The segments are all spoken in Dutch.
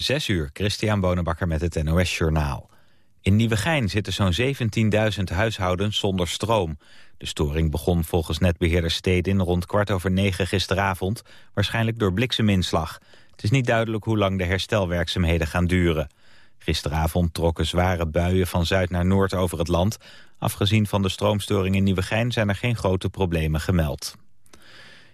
Zes uur, Christian Bonenbakker met het NOS Journaal. In Nieuwegein zitten zo'n 17.000 huishoudens zonder stroom. De storing begon volgens netbeheerder Stedin rond kwart over negen gisteravond... waarschijnlijk door blikseminslag. Het is niet duidelijk hoe lang de herstelwerkzaamheden gaan duren. Gisteravond trokken zware buien van zuid naar noord over het land. Afgezien van de stroomstoring in Nieuwegein zijn er geen grote problemen gemeld.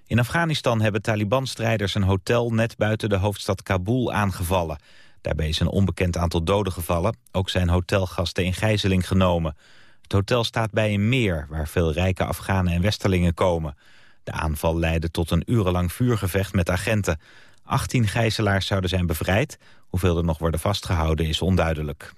In Afghanistan hebben Taliban-strijders een hotel net buiten de hoofdstad Kabul aangevallen. Daarbij is een onbekend aantal doden gevallen. Ook zijn hotelgasten in gijzeling genomen. Het hotel staat bij een meer waar veel rijke Afghanen en Westerlingen komen. De aanval leidde tot een urenlang vuurgevecht met agenten. 18 gijzelaars zouden zijn bevrijd. Hoeveel er nog worden vastgehouden is onduidelijk.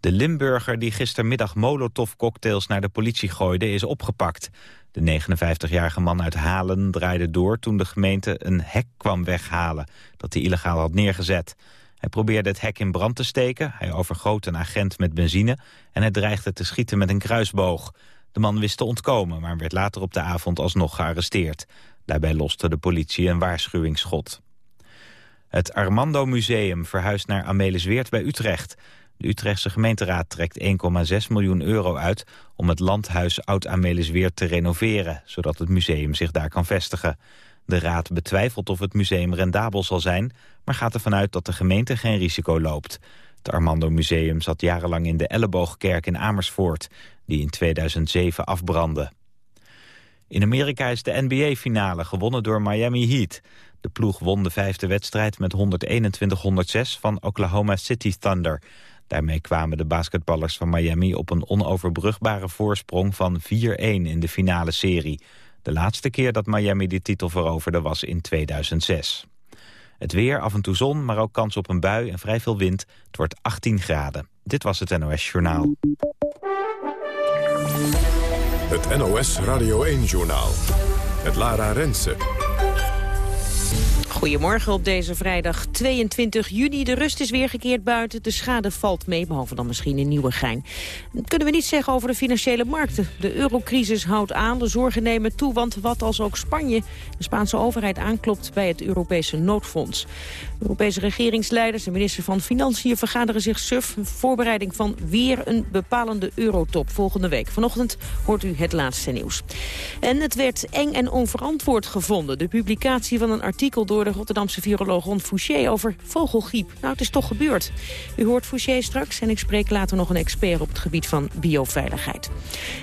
De Limburger die gistermiddag molotovcocktails naar de politie gooide is opgepakt. De 59-jarige man uit Halen draaide door toen de gemeente een hek kwam weghalen dat hij illegaal had neergezet. Hij probeerde het hek in brand te steken, hij overgoot een agent met benzine en hij dreigde te schieten met een kruisboog. De man wist te ontkomen, maar werd later op de avond alsnog gearresteerd. Daarbij loste de politie een waarschuwingsschot. Het Armando Museum verhuist naar Amelisweert bij Utrecht. De Utrechtse gemeenteraad trekt 1,6 miljoen euro uit om het landhuis Oud-Amelisweert te renoveren, zodat het museum zich daar kan vestigen. De raad betwijfelt of het museum rendabel zal zijn, maar gaat ervan uit dat de gemeente geen risico loopt. Het Armando Museum zat jarenlang in de Elleboogkerk in Amersfoort, die in 2007 afbrandde. In Amerika is de NBA-finale gewonnen door Miami Heat. De ploeg won de vijfde wedstrijd met 121-106 van Oklahoma City Thunder. Daarmee kwamen de basketballers van Miami op een onoverbrugbare voorsprong van 4-1 in de finale serie. De laatste keer dat Miami de titel veroverde was in 2006. Het weer, af en toe zon, maar ook kans op een bui en vrij veel wind. Het wordt 18 graden. Dit was het NOS Journaal. Het NOS Radio 1-journaal. Met Lara Rensen. Goedemorgen op deze vrijdag 22 juni. De rust is weer gekeerd buiten. De schade valt mee, behalve dan misschien in Nieuwegein. Kunnen we niet zeggen over de financiële markten. De eurocrisis houdt aan, de zorgen nemen toe... want wat als ook Spanje, de Spaanse overheid, aanklopt bij het Europese noodfonds. Europese regeringsleiders en minister van Financiën vergaderen zich suf... in voorbereiding van weer een bepalende eurotop volgende week. Vanochtend hoort u het laatste nieuws. En het werd eng en onverantwoord gevonden. De publicatie van een artikel door de Rotterdamse viroloog Ron Fouché over vogelgriep. Nou, het is toch gebeurd. U hoort Fouché straks en ik spreek later nog een expert op het gebied van bioveiligheid.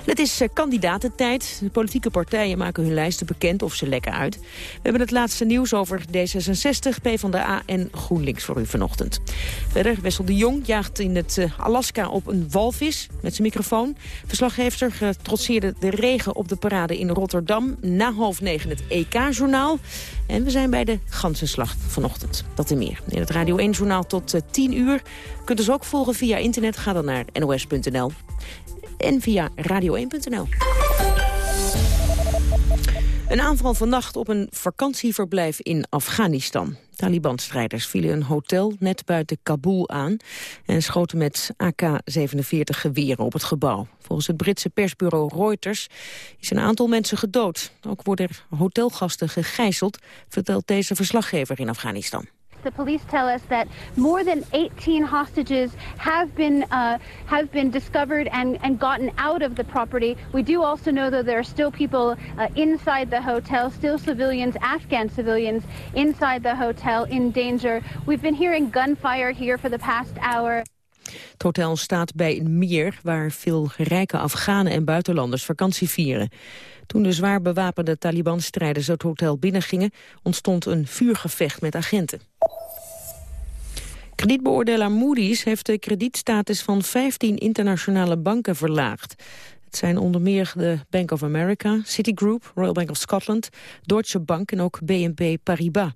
het is uh, kandidatentijd. De politieke partijen maken hun lijsten bekend of ze lekken uit. We hebben het laatste nieuws over D66, PvdA en GroenLinks voor u vanochtend. Verder, Wessel de Jong jaagt in het uh, Alaska op een walvis met zijn microfoon. Verslaggever trotseerde de regen op de parade in Rotterdam. Na half negen het EK-journaal. En we zijn bij de ganzenslag vanochtend. Dat en meer. In het Radio 1-journaal tot uh, eh, 10 uur. Kunt dus ook volgen via internet. Ga dan naar nos.nl. En via radio1.nl. Een aanval vannacht op een vakantieverblijf in Afghanistan. Taliban-strijders vielen een hotel net buiten Kabul aan... en schoten met AK-47 geweren op het gebouw. Volgens het Britse persbureau Reuters is een aantal mensen gedood. Ook worden hotelgasten gegijzeld, vertelt deze verslaggever in Afghanistan. The police tell us that more than 18 hostages have been uh, have been discovered and, and gotten out of the property. We do also know that there are still people uh, inside the hotel, still civilians, Afghan civilians inside the hotel in danger. We've been hearing gunfire here for the past hour. Het hotel staat bij een meer waar veel rijke Afghanen en buitenlanders vakantie vieren. Toen de zwaar bewapende Taliban-strijders het hotel binnengingen... ontstond een vuurgevecht met agenten. Kredietbeoordelaar Moody's heeft de kredietstatus van 15 internationale banken verlaagd. Het zijn onder meer de Bank of America, Citigroup, Royal Bank of Scotland, Deutsche Bank en ook BNP Paribas.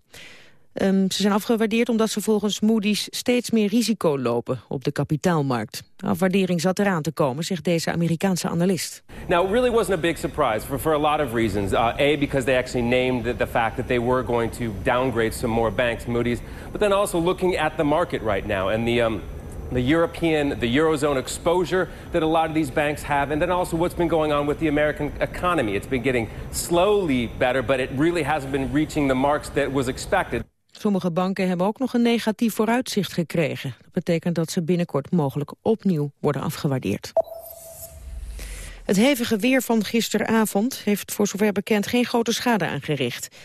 Um, ze zijn afgewaardeerd omdat ze volgens Moody's steeds meer risico lopen op de kapitaalmarkt. De afwaardering zat eraan te komen, zegt deze Amerikaanse analist. Now, it really wasn't a big surprise for, for a lot of reasons. Uh, a, because they actually named the, the fact that they were going to downgrade some more banks, Moody's, but then also looking at the market right now and the... Um, the European, the Eurozone exposure that a lot of these banks have, and then also what's been going on with the American economy. It's been getting slowly better, but it really hasn't been reaching the marks that was expected. Sommige banken hebben ook nog een negatief vooruitzicht gekregen. Dat betekent dat ze binnenkort mogelijk opnieuw worden afgewaardeerd. Het hevige weer van gisteravond heeft voor zover bekend geen grote schade aangericht.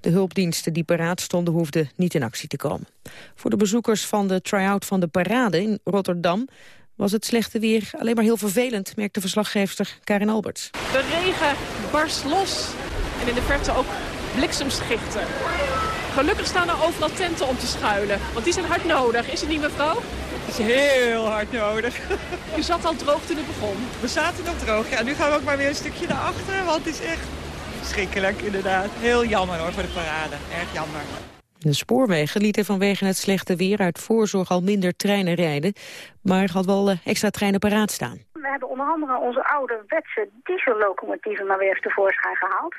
De hulpdiensten die paraat stonden hoefden niet in actie te komen. Voor de bezoekers van de try-out van de parade in Rotterdam was het slechte weer alleen maar heel vervelend, merkte verslaggeefster Karin Alberts. De regen barst los en in de verte ook bliksemschichten. Gelukkig staan er overal tenten om te schuilen, want die zijn hard nodig. Is het niet, mevrouw? Het is heel hard nodig. U zat al droog toen het begon? We zaten nog droog, ja. Nu gaan we ook maar weer een stukje naar achter, want het is echt verschrikkelijk, inderdaad. Heel jammer hoor, voor de parade. Erg jammer. De spoorwegen lieten vanwege het slechte weer uit voorzorg al minder treinen rijden, maar had wel eh, extra treinen paraat staan. We hebben onder andere onze ouderwetse diesellocomotieven maar weer eens tevoorschijn gehaald.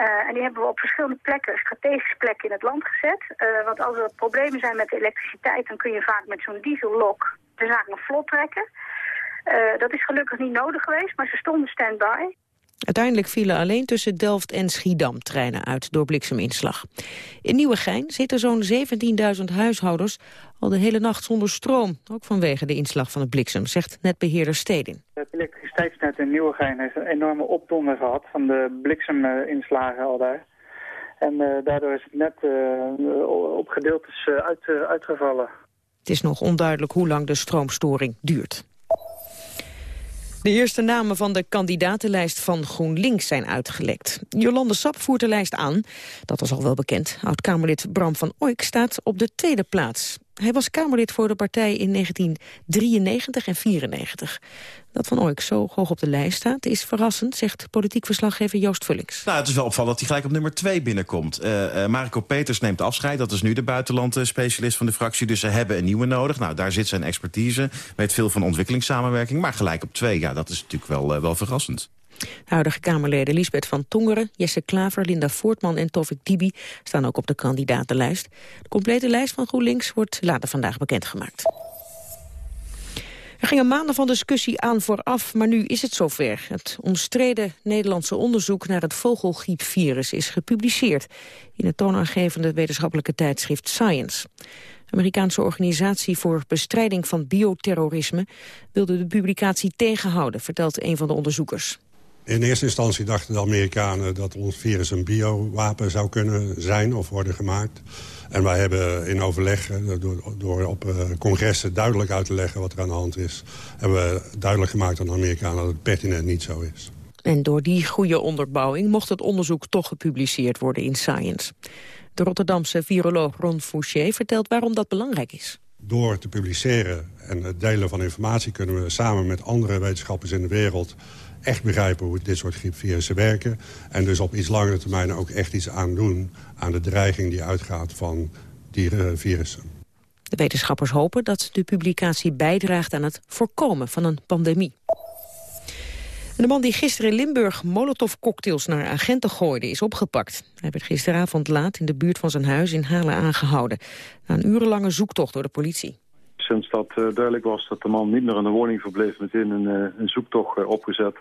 Uh, en die hebben we op verschillende plekken, strategische plekken in het land gezet. Uh, want als er problemen zijn met de elektriciteit, dan kun je vaak met zo'n diesellok de zaak nog vlot trekken. Uh, dat is gelukkig niet nodig geweest, maar ze stonden stand-by. Uiteindelijk vielen alleen tussen Delft en Schiedam treinen uit door blikseminslag. In Nieuwegein zitten zo'n 17.000 huishoudens al de hele nacht zonder stroom. Ook vanwege de inslag van het bliksem, zegt netbeheerder Stedin. Het elektriciteitsnet in Nieuwegein heeft een enorme opdonder gehad van de blikseminslagen al daar. En uh, daardoor is het net uh, op gedeeltes uh, uit, uitgevallen. Het is nog onduidelijk hoe lang de stroomstoring duurt. De eerste namen van de kandidatenlijst van GroenLinks zijn uitgelekt. Jolande Sap voert de lijst aan. Dat was al wel bekend. Oud-Kamerlid Bram van Oijk staat op de tweede plaats. Hij was Kamerlid voor de partij in 1993 en 94. Dat Van Ooyk zo hoog op de lijst staat is verrassend, zegt politiek verslaggever Joost Vullings. Nou, het is wel opvallend dat hij gelijk op nummer 2 binnenkomt. Uh, uh, Marco Peters neemt afscheid, dat is nu de buitenlandspecialist van de fractie. Dus ze hebben een nieuwe nodig. Nou, daar zit zijn expertise, weet veel van ontwikkelingssamenwerking. Maar gelijk op 2, ja, dat is natuurlijk wel, uh, wel verrassend. De huidige Kamerleden Lisbeth van Tongeren, Jesse Klaver, Linda Voortman en Tovik Dibi staan ook op de kandidatenlijst. De complete lijst van GroenLinks wordt later vandaag bekendgemaakt. Er gingen maanden van discussie aan vooraf, maar nu is het zover. Het omstreden Nederlandse onderzoek naar het vogelgriepvirus is gepubliceerd in het toonaangevende wetenschappelijke tijdschrift Science. De Amerikaanse organisatie voor bestrijding van bioterrorisme wilde de publicatie tegenhouden, vertelt een van de onderzoekers. In eerste instantie dachten de Amerikanen dat ons virus een biowapen zou kunnen zijn of worden gemaakt. En wij hebben in overleg, door, door op uh, congressen duidelijk uit te leggen wat er aan de hand is... hebben we duidelijk gemaakt aan de Amerikanen dat het pertinent niet zo is. En door die goede onderbouwing mocht het onderzoek toch gepubliceerd worden in Science. De Rotterdamse viroloog Ron Fouché vertelt waarom dat belangrijk is. Door te publiceren en het delen van informatie kunnen we samen met andere wetenschappers in de wereld echt begrijpen hoe dit soort griepvirussen werken. En dus op iets langere termijn ook echt iets aan doen aan de dreiging die uitgaat van die uh, virussen. De wetenschappers hopen dat de publicatie bijdraagt aan het voorkomen van een pandemie. de man die gisteren in Limburg molotovcocktails naar agenten gooide is opgepakt. Hij werd gisteravond laat in de buurt van zijn huis in Halen aangehouden. Na een urenlange zoektocht door de politie. Sinds dat uh, duidelijk was dat de man niet meer in de woning verbleef... meteen een, uh, een zoektocht uh, opgezet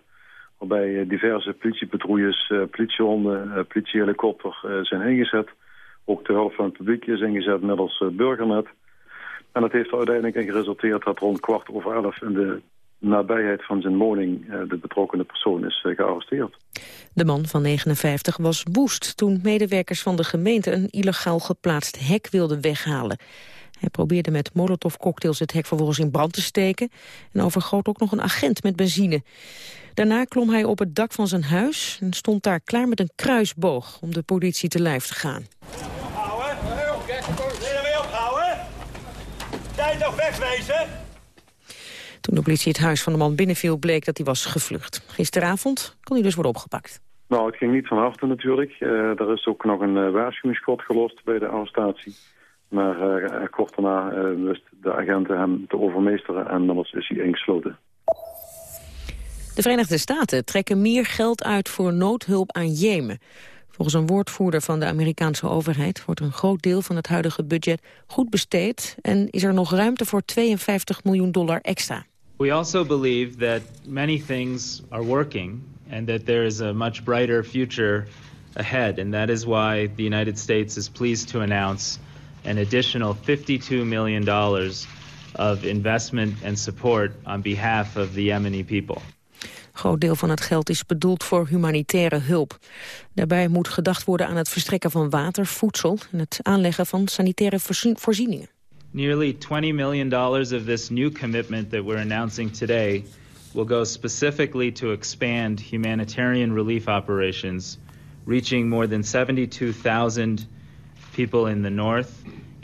waarbij diverse politiepatrouilles, politiehonden, politiehelikopter zijn ingezet. Ook de hulp van het publiek is ingezet middels burgernet. En dat heeft er uiteindelijk in geresulteerd dat rond kwart over elf in de nabijheid van zijn woning de betrokkenen persoon is gearresteerd. De man van 59 was woest toen medewerkers van de gemeente een illegaal geplaatst hek wilden weghalen. Hij probeerde met molotovcocktails het hek vervolgens in brand te steken... en overgoot ook nog een agent met benzine. Daarna klom hij op het dak van zijn huis... en stond daar klaar met een kruisboog om de politie te lijf te gaan. Ophouden! Weer ophouden! Tijd toch wegwezen! Toen de politie het huis van de man binnenviel, bleek dat hij was gevlucht. Gisteravond kon hij dus worden opgepakt. Nou, het ging niet van harte natuurlijk. Uh, er is ook nog een uh, waarschuwingsschot gelost bij de arrestatie. Maar uh, kort daarna uh, wist de agenten hem te overmeesteren en dan is hij ingesloten. De Verenigde Staten trekken meer geld uit voor noodhulp aan Jemen. Volgens een woordvoerder van de Amerikaanse overheid wordt een groot deel van het huidige budget goed besteed en is er nog ruimte voor 52 miljoen dollar extra. We also believe that many things are working and that there is a much brighter future ahead and that is why the United States is pleased to announce an additional $52 million of investment and support on behalf of the Yemeni people. Een groot deel van het geld is bedoeld voor humanitaire hulp. Daarbij moet gedacht worden aan het verstrekken van water, voedsel... en het aanleggen van sanitaire voorzieningen. Nearly $20 million of this new commitment that we're announcing today... will go specifically to expand humanitarian relief operations... reaching more than 72,000 people in the north...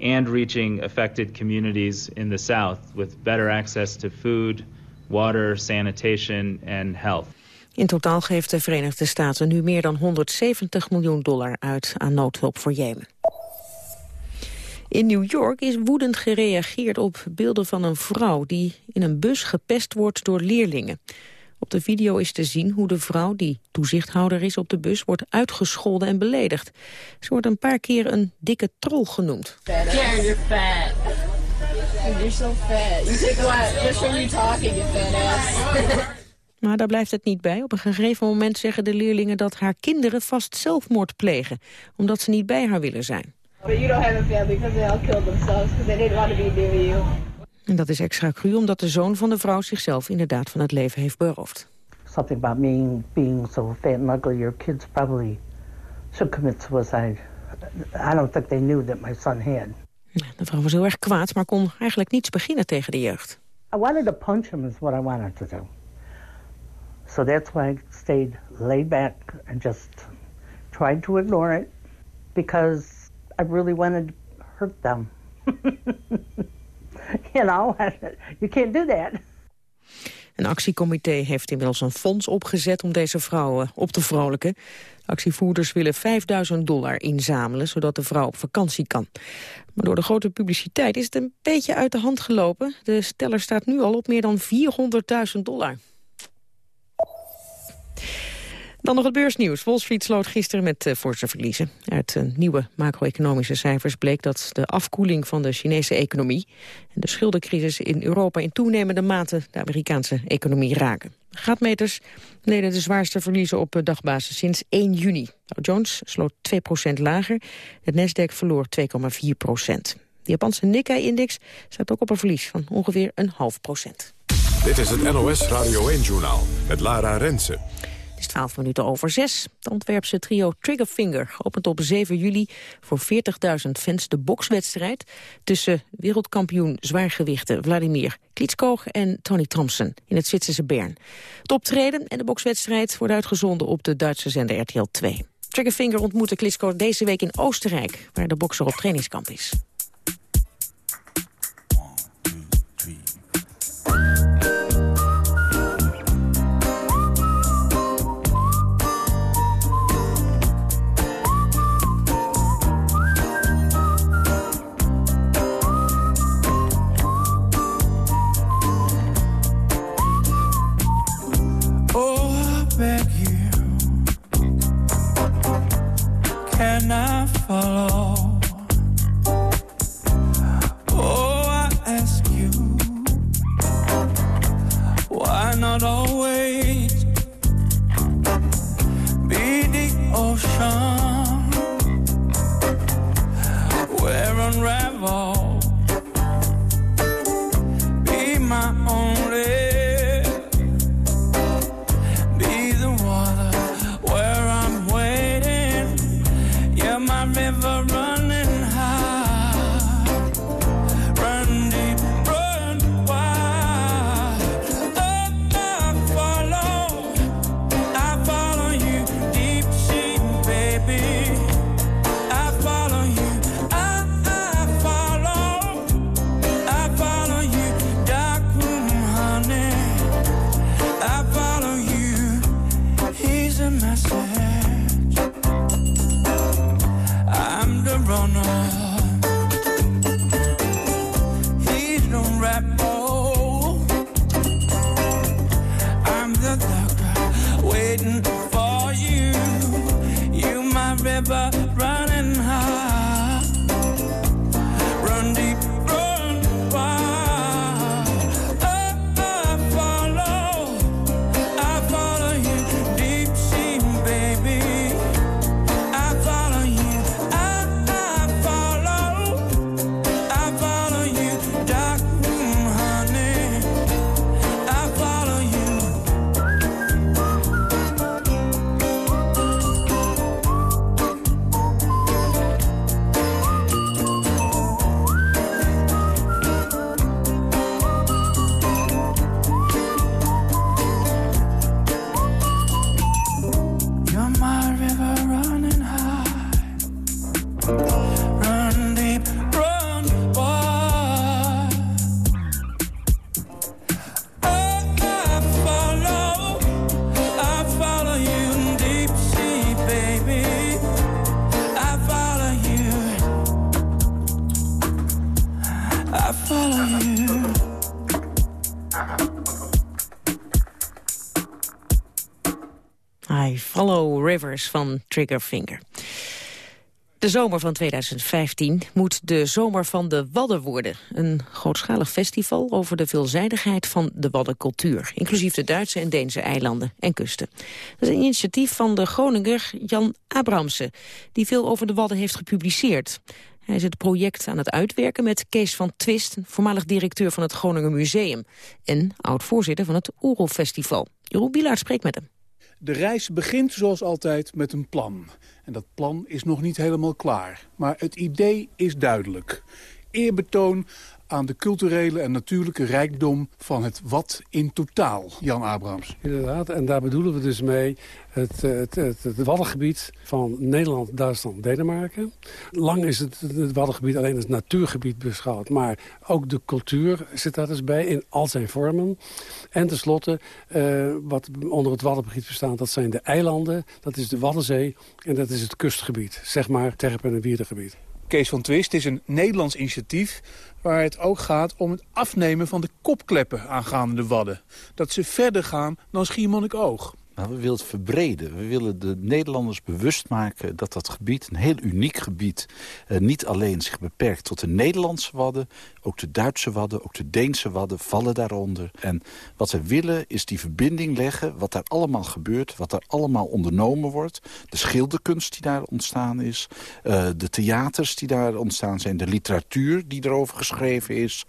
and reaching affected communities in the south... with better access to food water, sanitation and health. In totaal geeft de Verenigde Staten nu meer dan 170 miljoen dollar uit aan noodhulp voor Jemen. In New York is woedend gereageerd op beelden van een vrouw... die in een bus gepest wordt door leerlingen. Op de video is te zien hoe de vrouw, die toezichthouder is op de bus... wordt uitgescholden en beledigd. Ze wordt een paar keer een dikke troll genoemd. Maar daar blijft het niet bij. Op een gegeven moment zeggen de leerlingen dat haar kinderen vast zelfmoord plegen, omdat ze niet bij haar willen zijn. En dat is extra cru omdat de zoon van de vrouw zichzelf inderdaad van het leven heeft beroofd. Something about me being so fat and ugly, your kids probably should commit suicide. I don't think they knew that my son had. De vrouw was heel erg kwaad, maar kon eigenlijk niets beginnen tegen de jeugd. I wanted to punch him is what I wanted to do. So that's why I stayed laid back and just tried to ignore it because I really wanted to hurt them. you know, you can't do that. Een actiecomité heeft inmiddels een fonds opgezet om deze vrouwen op te vrolijken. Actievoerders willen 5000 dollar inzamelen, zodat de vrouw op vakantie kan. Maar door de grote publiciteit is het een beetje uit de hand gelopen. De steller staat nu al op meer dan 400.000 dollar. Dan nog het beursnieuws. Wall Street sloot gisteren met uh, forse verliezen. Uit nieuwe macro-economische cijfers bleek dat de afkoeling van de Chinese economie... en de schuldencrisis in Europa in toenemende mate de Amerikaanse economie raken. Gaatmeters leden de zwaarste verliezen op dagbasis sinds 1 juni. Dow Jones sloot 2% lager, het Nasdaq verloor 2,4% De Japanse Nikkei-index staat ook op een verlies van ongeveer een half procent. Dit is het NOS Radio 1-journaal met Lara Rensen. Is 12 minuten over 6. Het Antwerpse trio Triggerfinger opent op 7 juli voor 40.000 fans de bokswedstrijd tussen wereldkampioen zwaargewichten Vladimir Klitschko en Tony Thompson in het Zwitserse Bern. Het optreden en de bokswedstrijd worden uitgezonden op de Duitse zender RTL 2. Triggerfinger ontmoette Klitschko deze week in Oostenrijk, waar de bokser op trainingskamp is. Van Triggerfinger. De zomer van 2015 moet de zomer van de Wadden worden. Een grootschalig festival over de veelzijdigheid van de Waddencultuur. Inclusief de Duitse en Deense eilanden en kusten. Dat is een initiatief van de Groninger Jan Abramsen... die veel over de Wadden heeft gepubliceerd. Hij is het project aan het uitwerken met Kees van Twist... voormalig directeur van het Groninger Museum... en oud-voorzitter van het Oerolfestival. Jeroen Bielaert spreekt met hem. De reis begint zoals altijd met een plan. En dat plan is nog niet helemaal klaar. Maar het idee is duidelijk. Eerbetoon aan de culturele en natuurlijke rijkdom van het wat in totaal, Jan Abrams. Inderdaad, en daar bedoelen we dus mee het, het, het, het Waddengebied van Nederland, Duitsland, Denemarken. Lang is het, het Waddengebied alleen als natuurgebied beschouwd, maar ook de cultuur zit daar dus bij in al zijn vormen. En tenslotte, uh, wat onder het Waddengebied bestaat, dat zijn de eilanden, dat is de Waddenzee en dat is het kustgebied, zeg maar Terpen- en Wierdengebied. Kees van Twist is een Nederlands initiatief waar het ook gaat om het afnemen van de kopkleppen aangaande de wadden. Dat ze verder gaan dan Schiermonnikoog. Nou, we willen het verbreden. We willen de Nederlanders bewust maken dat dat gebied, een heel uniek gebied... Eh, niet alleen zich beperkt tot de Nederlandse wadden... ook de Duitse wadden, ook de Deense wadden vallen daaronder. En wat we willen is die verbinding leggen, wat daar allemaal gebeurt... wat daar allemaal ondernomen wordt. De schilderkunst die daar ontstaan is. Uh, de theaters die daar ontstaan zijn. De literatuur die erover geschreven is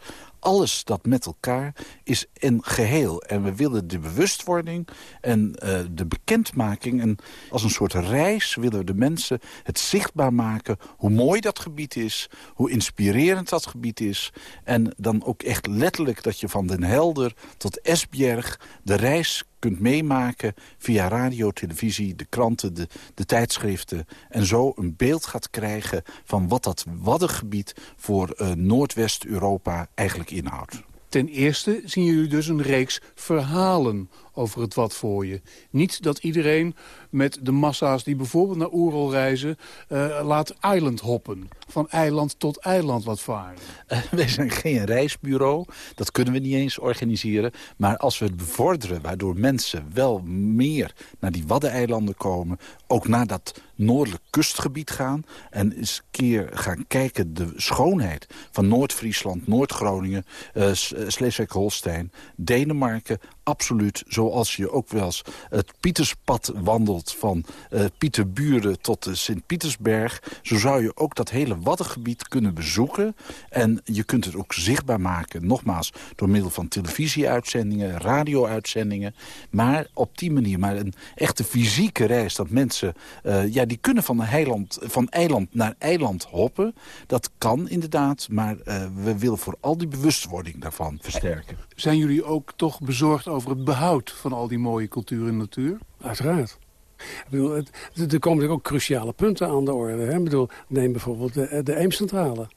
alles dat met elkaar is een geheel. En we willen de bewustwording en uh, de bekendmaking... en als een soort reis willen we de mensen het zichtbaar maken... hoe mooi dat gebied is, hoe inspirerend dat gebied is... en dan ook echt letterlijk dat je van Den Helder tot Esbjerg de reis kunt meemaken via radio, televisie, de kranten, de, de tijdschriften. En zo een beeld gaat krijgen van wat dat Waddengebied voor uh, Noordwest-Europa eigenlijk inhoudt. Ten eerste zien jullie dus een reeks verhalen over het wat voor je. Niet dat iedereen met de massa's die bijvoorbeeld naar Oerol reizen... Uh, laat eiland hoppen. Van eiland tot eiland wat varen. Uh, wij zijn geen reisbureau. Dat kunnen we niet eens organiseren. Maar als we het bevorderen waardoor mensen wel meer naar die Waddeneilanden komen... ook naar dat noordelijk kustgebied gaan... en eens een keer gaan kijken de schoonheid van Noord-Friesland, Noord-Groningen... Uh, Schleswig-Holstein, Denemarken, absoluut zoals je ook wel eens het Pieterspad wandelt... van uh, Pieterburen tot uh, Sint-Pietersberg... zo zou je ook dat hele Waddengebied kunnen bezoeken. En je kunt het ook zichtbaar maken, nogmaals... door middel van televisieuitzendingen, radio-uitzendingen. Maar op die manier, maar een echte fysieke reis... dat mensen, uh, ja, die kunnen van, heiland, van eiland naar eiland hoppen. Dat kan inderdaad, maar we willen vooral die bewustwording daarvan versterken. Zijn jullie ook toch bezorgd over het behoud van al die mooie cultuur en natuur? Uiteraard. Ik bedoel, het, er komen ook cruciale punten aan de orde. Hè? Ik bedoel, neem bijvoorbeeld de, de Eemcentrale.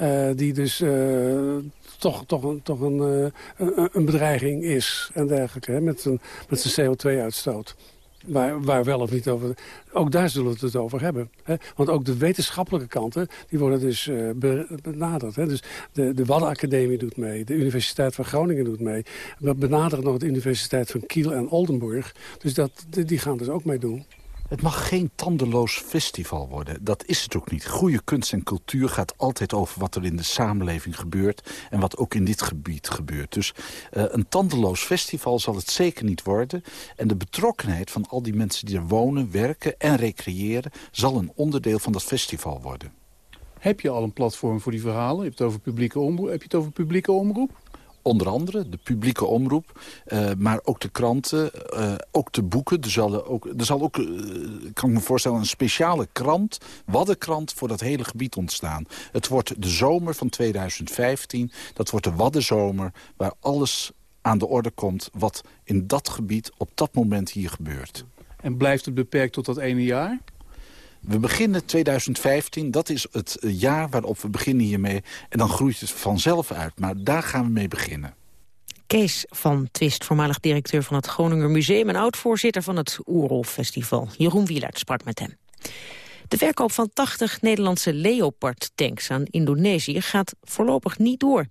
Uh, die dus uh, toch, toch, toch een, uh, een, een, bedreiging is en dergelijke. Hè? Met met zijn CO2-uitstoot. Waar, waar wel of niet over... Ook daar zullen we het over hebben. Hè? Want ook de wetenschappelijke kanten, die worden dus uh, benaderd. Hè? Dus de, de Waddenacademie doet mee, de Universiteit van Groningen doet mee. We benaderen nog de Universiteit van Kiel en Oldenburg. Dus dat, die gaan dus ook mee doen. Het mag geen tandeloos festival worden. Dat is het ook niet. Goede kunst en cultuur gaat altijd over wat er in de samenleving gebeurt... en wat ook in dit gebied gebeurt. Dus uh, een tandeloos festival zal het zeker niet worden. En de betrokkenheid van al die mensen die er wonen, werken en recreëren... zal een onderdeel van dat festival worden. Heb je al een platform voor die verhalen? Je hebt het over publieke omroep. Heb je het over publieke omroep? Onder andere de publieke omroep, uh, maar ook de kranten, uh, ook de boeken. Er zal ook, er zal ook kan ik me voorstellen, een speciale krant, Waddenkrant, voor dat hele gebied ontstaan. Het wordt de zomer van 2015, dat wordt de Waddenzomer, waar alles aan de orde komt wat in dat gebied op dat moment hier gebeurt. En blijft het beperkt tot dat ene jaar? We beginnen 2015, dat is het jaar waarop we beginnen hiermee. En dan groeit het vanzelf uit, maar daar gaan we mee beginnen. Kees van Twist, voormalig directeur van het Groninger Museum... en oud-voorzitter van het Oerol Festival. Jeroen Wielert sprak met hem. De verkoop van 80 Nederlandse Leopard-tanks aan Indonesië gaat voorlopig niet door.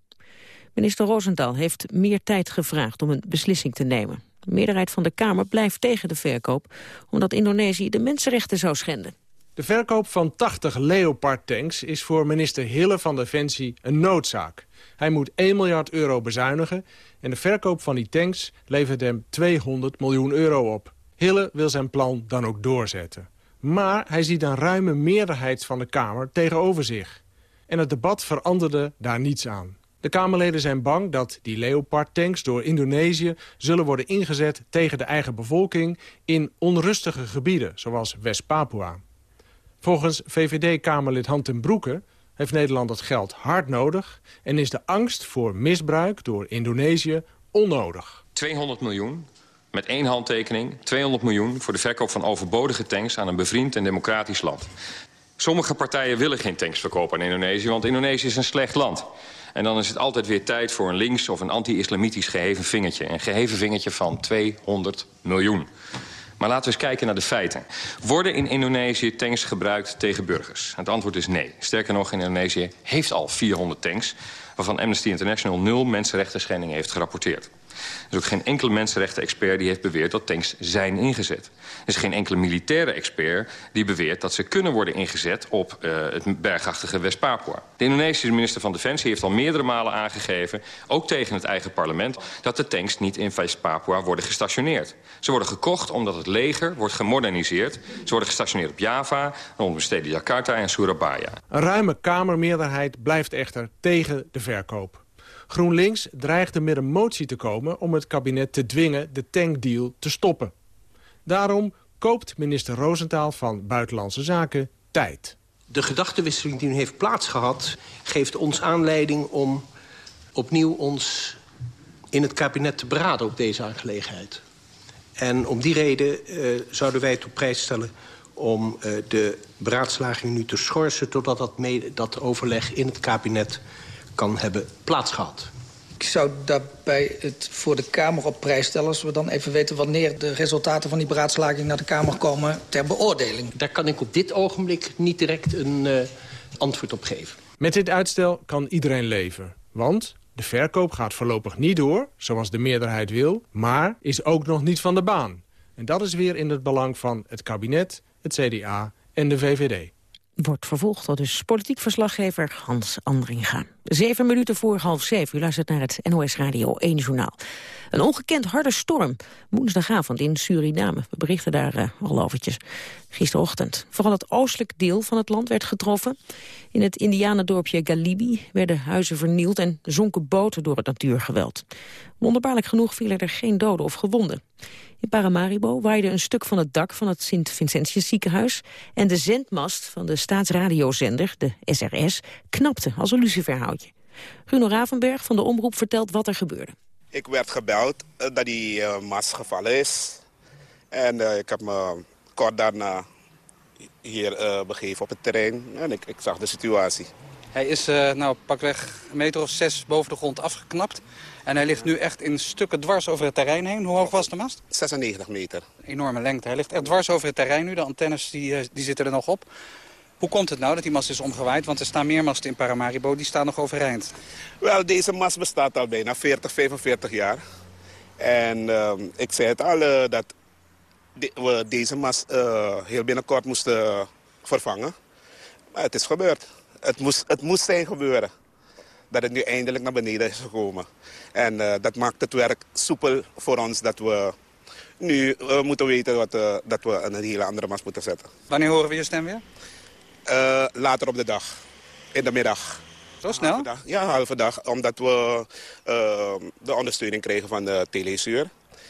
Minister Rosenthal heeft meer tijd gevraagd om een beslissing te nemen. De meerderheid van de Kamer blijft tegen de verkoop... omdat Indonesië de mensenrechten zou schenden. De verkoop van 80 Leopard-tanks is voor minister Hille van Defensie een noodzaak. Hij moet 1 miljard euro bezuinigen en de verkoop van die tanks levert hem 200 miljoen euro op. Hille wil zijn plan dan ook doorzetten. Maar hij ziet een ruime meerderheid van de Kamer tegenover zich. En het debat veranderde daar niets aan. De Kamerleden zijn bang dat die Leopard-tanks door Indonesië... zullen worden ingezet tegen de eigen bevolking in onrustige gebieden, zoals West-Papua. Volgens VVD-Kamerlid Han ten Broeke heeft Nederland dat geld hard nodig... en is de angst voor misbruik door Indonesië onnodig. 200 miljoen, met één handtekening, 200 miljoen... voor de verkoop van overbodige tanks aan een bevriend en democratisch land. Sommige partijen willen geen tanks verkopen aan Indonesië... want Indonesië is een slecht land. En dan is het altijd weer tijd voor een links- of een anti-islamitisch geheven vingertje. Een geheven vingertje van 200 miljoen. Maar laten we eens kijken naar de feiten. Worden in Indonesië tanks gebruikt tegen burgers? Het antwoord is nee. Sterker nog, Indonesië heeft al 400 tanks... waarvan Amnesty International nul mensenrechten schendingen heeft gerapporteerd. Er is ook geen enkele mensenrechten-expert die heeft beweerd dat tanks zijn ingezet. Er is geen enkele militaire expert die beweert dat ze kunnen worden ingezet op uh, het bergachtige West-Papua. De Indonesische minister van Defensie heeft al meerdere malen aangegeven, ook tegen het eigen parlement, dat de tanks niet in West-Papua worden gestationeerd. Ze worden gekocht omdat het leger wordt gemoderniseerd. Ze worden gestationeerd op Java, rond de steden Jakarta en Surabaya. Een ruime Kamermeerderheid blijft echter tegen de verkoop. GroenLinks dreigde met een motie te komen om het kabinet te dwingen de tankdeal te stoppen. Daarom koopt minister Rosenthal van Buitenlandse Zaken tijd. De gedachtenwisseling die nu heeft plaatsgehad... geeft ons aanleiding om opnieuw ons in het kabinet te beraden op deze aangelegenheid. En om die reden uh, zouden wij het op prijs stellen om uh, de beraadslaging nu te schorsen... totdat dat, dat overleg in het kabinet kan hebben plaatsgehad. Ik zou daarbij het voor de Kamer op prijs stellen... als we dan even weten wanneer de resultaten van die beraadslaging naar de Kamer komen ter beoordeling. Daar kan ik op dit ogenblik niet direct een uh, antwoord op geven. Met dit uitstel kan iedereen leven. Want de verkoop gaat voorlopig niet door, zoals de meerderheid wil... maar is ook nog niet van de baan. En dat is weer in het belang van het kabinet, het CDA en de VVD wordt vervolgd door dus politiek verslaggever Hans Andringa. Zeven minuten voor half zeven. U luistert naar het NOS Radio 1 Journaal. Een ongekend harde storm. Woensdagavond in Suriname. We berichten daar uh, al overtjes. Gisterochtend. Vooral het oostelijk deel van het land werd getroffen. In het indianendorpje Galibi werden huizen vernield... en zonken boten door het natuurgeweld. Wonderbaarlijk genoeg vielen er geen doden of gewonden. In Paramaribo waaide een stuk van het dak van het Sint-Vincentius ziekenhuis... en de zendmast van de staatsradiozender, de SRS, knapte als een luciferhoutje. Runo Ravenberg van de Omroep vertelt wat er gebeurde. Ik werd gebeld uh, dat die uh, mast gevallen is. En uh, ik heb me kort daarna hier begeven op het terrein en ik, ik zag de situatie. Hij is nou, pakweg een meter of zes boven de grond afgeknapt. En hij ligt nu echt in stukken dwars over het terrein heen. Hoe hoog was de mast? 96 meter. Enorme lengte. Hij ligt echt dwars over het terrein nu. De antennes die, die zitten er nog op. Hoe komt het nou dat die mast is omgewaaid? Want er staan meer masten in Paramaribo, die staan nog overeind. Wel, deze mast bestaat al bijna 40, 45 jaar. En uh, ik zei het al, uh, dat de, we deze mast uh, heel binnenkort moesten vervangen. Maar het is gebeurd. Het moest, het moest zijn gebeuren. Dat het nu eindelijk naar beneden is gekomen. En dat maakt het werk soepel voor ons dat we nu moeten weten wat, dat we een hele andere mast moeten zetten. Wanneer horen we je stem weer? Uh, later op de dag. In de middag. Zo snel? Halve dag. Ja, halve dag. Omdat we uh, de ondersteuning kregen van de Telesuur.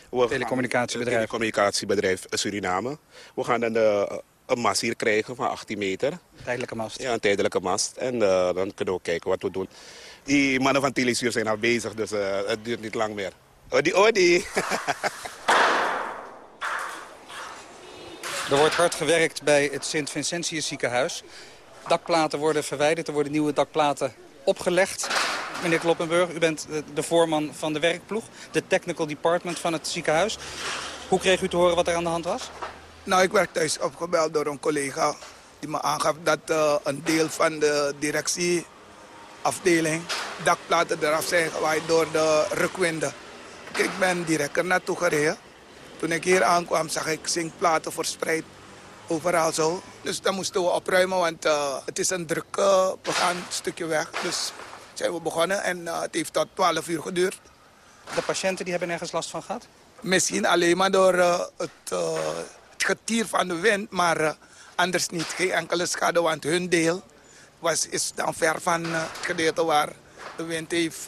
Telecommunicatiebedrijf. Telecommunicatiebedrijf Suriname. We gaan dan de, een mast hier krijgen van 18 meter. Een tijdelijke mast? Ja, een tijdelijke mast. En uh, dan kunnen we kijken wat we doen. Die mannen van Telesuur zijn al bezig, dus het duurt niet lang meer. Odi, odi. Er wordt hard gewerkt bij het Sint-Vincentius ziekenhuis. Dakplaten worden verwijderd, er worden nieuwe dakplaten opgelegd. Meneer Kloppenburg, u bent de voorman van de werkploeg, de technical department van het ziekenhuis. Hoe kreeg u te horen wat er aan de hand was? Nou, ik werd thuis opgebeld door een collega die me aangaf dat uh, een deel van de directieafdeling dakplaten eraf zijn gewaaid door de rukwinden. Ik ben direct er naartoe gereden. Toen ik hier aankwam zag ik zinkplaten verspreid overal zo. Dus dan moesten we opruimen, want uh, het is een druk uh, begaan stukje weg. Dus zijn we begonnen en uh, het heeft tot 12 uur geduurd. De patiënten die hebben nergens last van gehad? Misschien alleen maar door het, het getier van de wind, maar anders niet. Geen enkele schade, want hun deel was, is dan ver van het gedeelte waar de wind heeft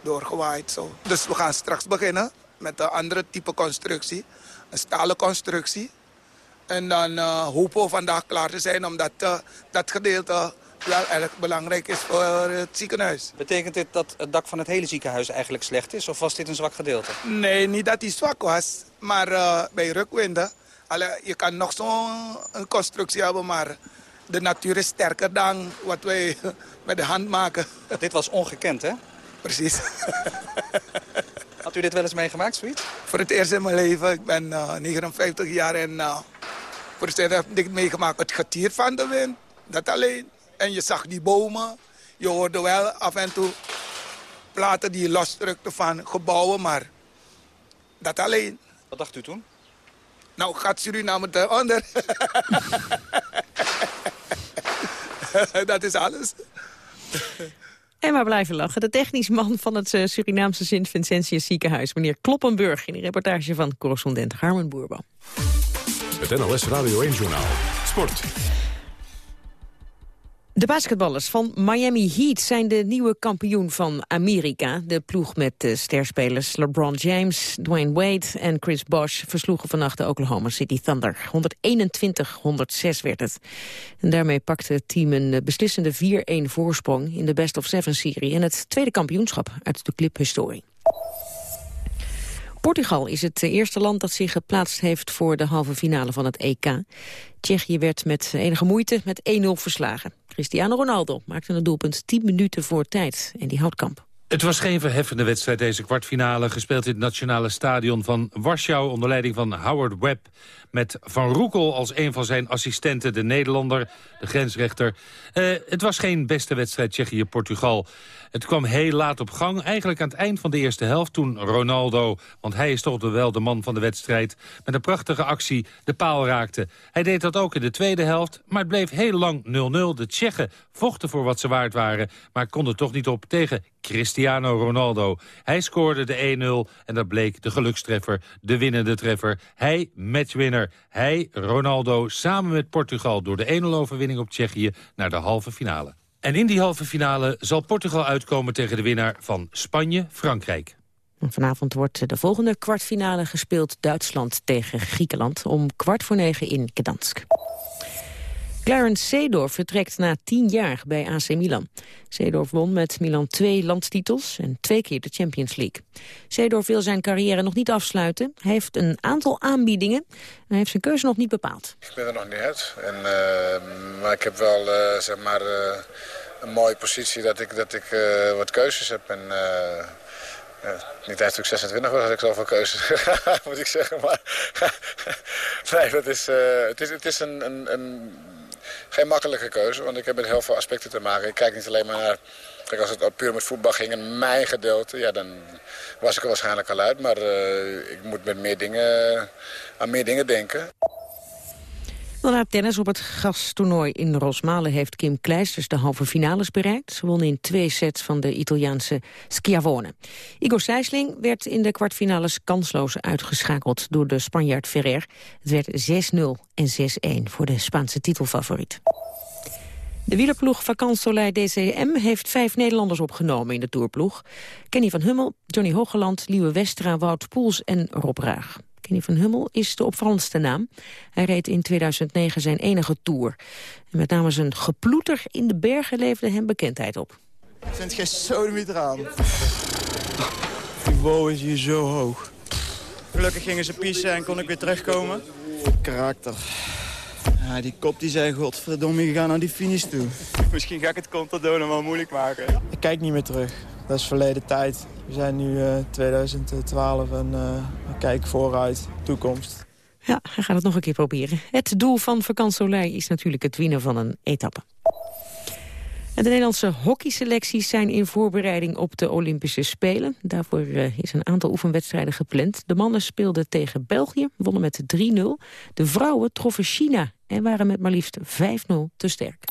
doorgewaaid. Zo. Dus we gaan straks beginnen met een andere type constructie. Een stalen constructie. En dan uh, hopen we vandaag klaar te zijn, omdat uh, dat gedeelte wel erg belangrijk is voor het ziekenhuis. Betekent dit dat het dak van het hele ziekenhuis eigenlijk slecht is? Of was dit een zwak gedeelte? Nee, niet dat hij zwak was. Maar uh, bij rukwinden, alle, je kan nog zo'n constructie hebben, maar de natuur is sterker dan wat wij met de hand maken. Dit was ongekend, hè? Precies. Had u dit wel eens meegemaakt, zoiets? Voor het eerst in mijn leven. Ik ben uh, 59 jaar en uh, voor het eerst heb ik meegemaakt. Het getier van de wind, dat alleen. En je zag die bomen. Je hoorde wel af en toe platen die losdrukten van gebouwen, maar dat alleen. Wat dacht u toen? Nou, gaat Suriname eronder. dat is alles. En maar blijven lachen. De technisch man van het Surinaamse Sint-Vincentius ziekenhuis... meneer Kloppenburg in de reportage van correspondent Harmen Boerbo. Het NLS Radio 1-journaal. Sport. De basketballers van Miami Heat zijn de nieuwe kampioen van Amerika. De ploeg met de sterspelers LeBron James, Dwayne Wade en Chris Bosh... versloegen vannacht de Oklahoma City Thunder. 121-106 werd het. En daarmee pakte het team een beslissende 4-1 voorsprong... in de Best of Seven-serie en het tweede kampioenschap uit de cliphistorie. Portugal is het eerste land dat zich geplaatst heeft voor de halve finale van het EK. Tsjechië werd met enige moeite met 1-0 verslagen. Cristiano Ronaldo maakte een doelpunt 10 minuten voor tijd en die houtkamp. Het was geen verheffende wedstrijd deze kwartfinale... gespeeld in het nationale stadion van Warschau... onder leiding van Howard Webb. Met Van Roekel als een van zijn assistenten, de Nederlander, de grensrechter. Uh, het was geen beste wedstrijd Tsjechië-Portugal. Het kwam heel laat op gang, eigenlijk aan het eind van de eerste helft... toen Ronaldo, want hij is toch wel de man van de wedstrijd... met een prachtige actie de paal raakte. Hij deed dat ook in de tweede helft, maar het bleef heel lang 0-0. De Tsjechen vochten voor wat ze waard waren... maar konden toch niet op tegen Cristiano Ronaldo. Hij scoorde de 1-0 en dat bleek de gelukstreffer, de winnende treffer. Hij, matchwinner. Hij, Ronaldo, samen met Portugal door de 1-0-overwinning op Tsjechië naar de halve finale. En in die halve finale zal Portugal uitkomen tegen de winnaar van Spanje-Frankrijk. Vanavond wordt de volgende kwartfinale gespeeld Duitsland tegen Griekenland... om kwart voor negen in Gdansk. Clarence Seedorf vertrekt na tien jaar bij AC Milan. Seedorf won met Milan twee landstitels en twee keer de Champions League. Seedorf wil zijn carrière nog niet afsluiten. Hij heeft een aantal aanbiedingen en hij heeft zijn keuze nog niet bepaald. Ik ben er nog niet uit. En, uh, maar ik heb wel uh, zeg maar, uh, een mooie positie dat ik, dat ik wat keuzes heb. En, niet toen ik 26 was had ik zoveel keuzes, moet ik zeggen. Maar nee, dat is, het is, het is een, een, een geen makkelijke keuze, want ik heb met heel veel aspecten te maken. Ik kijk niet alleen maar naar... Kijk, als het puur met voetbal ging en mijn gedeelte, ja, dan was ik er waarschijnlijk al uit. Maar uh, ik moet met meer dingen, aan meer dingen denken. Na tennis op het gastoernooi in Rosmalen heeft Kim Kleisters de halve finales bereikt. Ze won in twee sets van de Italiaanse Schiavone. Igor Sijsling werd in de kwartfinales kansloos uitgeschakeld door de Spanjaard Ferrer. Het werd 6-0 en 6-1 voor de Spaanse titelfavoriet. De wielerploeg Vakant Soleil DCM heeft vijf Nederlanders opgenomen in de toerploeg. Kenny van Hummel, Johnny Hogeland, Liewe Westra, Wout Poels en Rob Ruig. Kenny van Hummel is de opvallendste naam. Hij reed in 2009 zijn enige tour. En met name zijn geploeter in de bergen leverde hem bekendheid op. Ik vind geen sodemiet eraan. Die wow is hier zo hoog. Gelukkig gingen ze pissen en kon ik weer terugkomen. Karakter. Ja, die kop die zei, godverdomme, je gaat naar die finish toe. Misschien ga ik het Contadona wel moeilijk maken. Ik kijk niet meer terug. Dat is verleden tijd. We zijn nu uh, 2012 en uh, we kijken vooruit, toekomst. Ja, hij gaat het nog een keer proberen. Het doel van Vakant Soleil is natuurlijk het winnen van een etappe. En de Nederlandse hockeyselecties zijn in voorbereiding op de Olympische Spelen. Daarvoor eh, is een aantal oefenwedstrijden gepland. De mannen speelden tegen België, wonnen met 3-0. De vrouwen troffen China en waren met maar liefst 5-0 te sterk.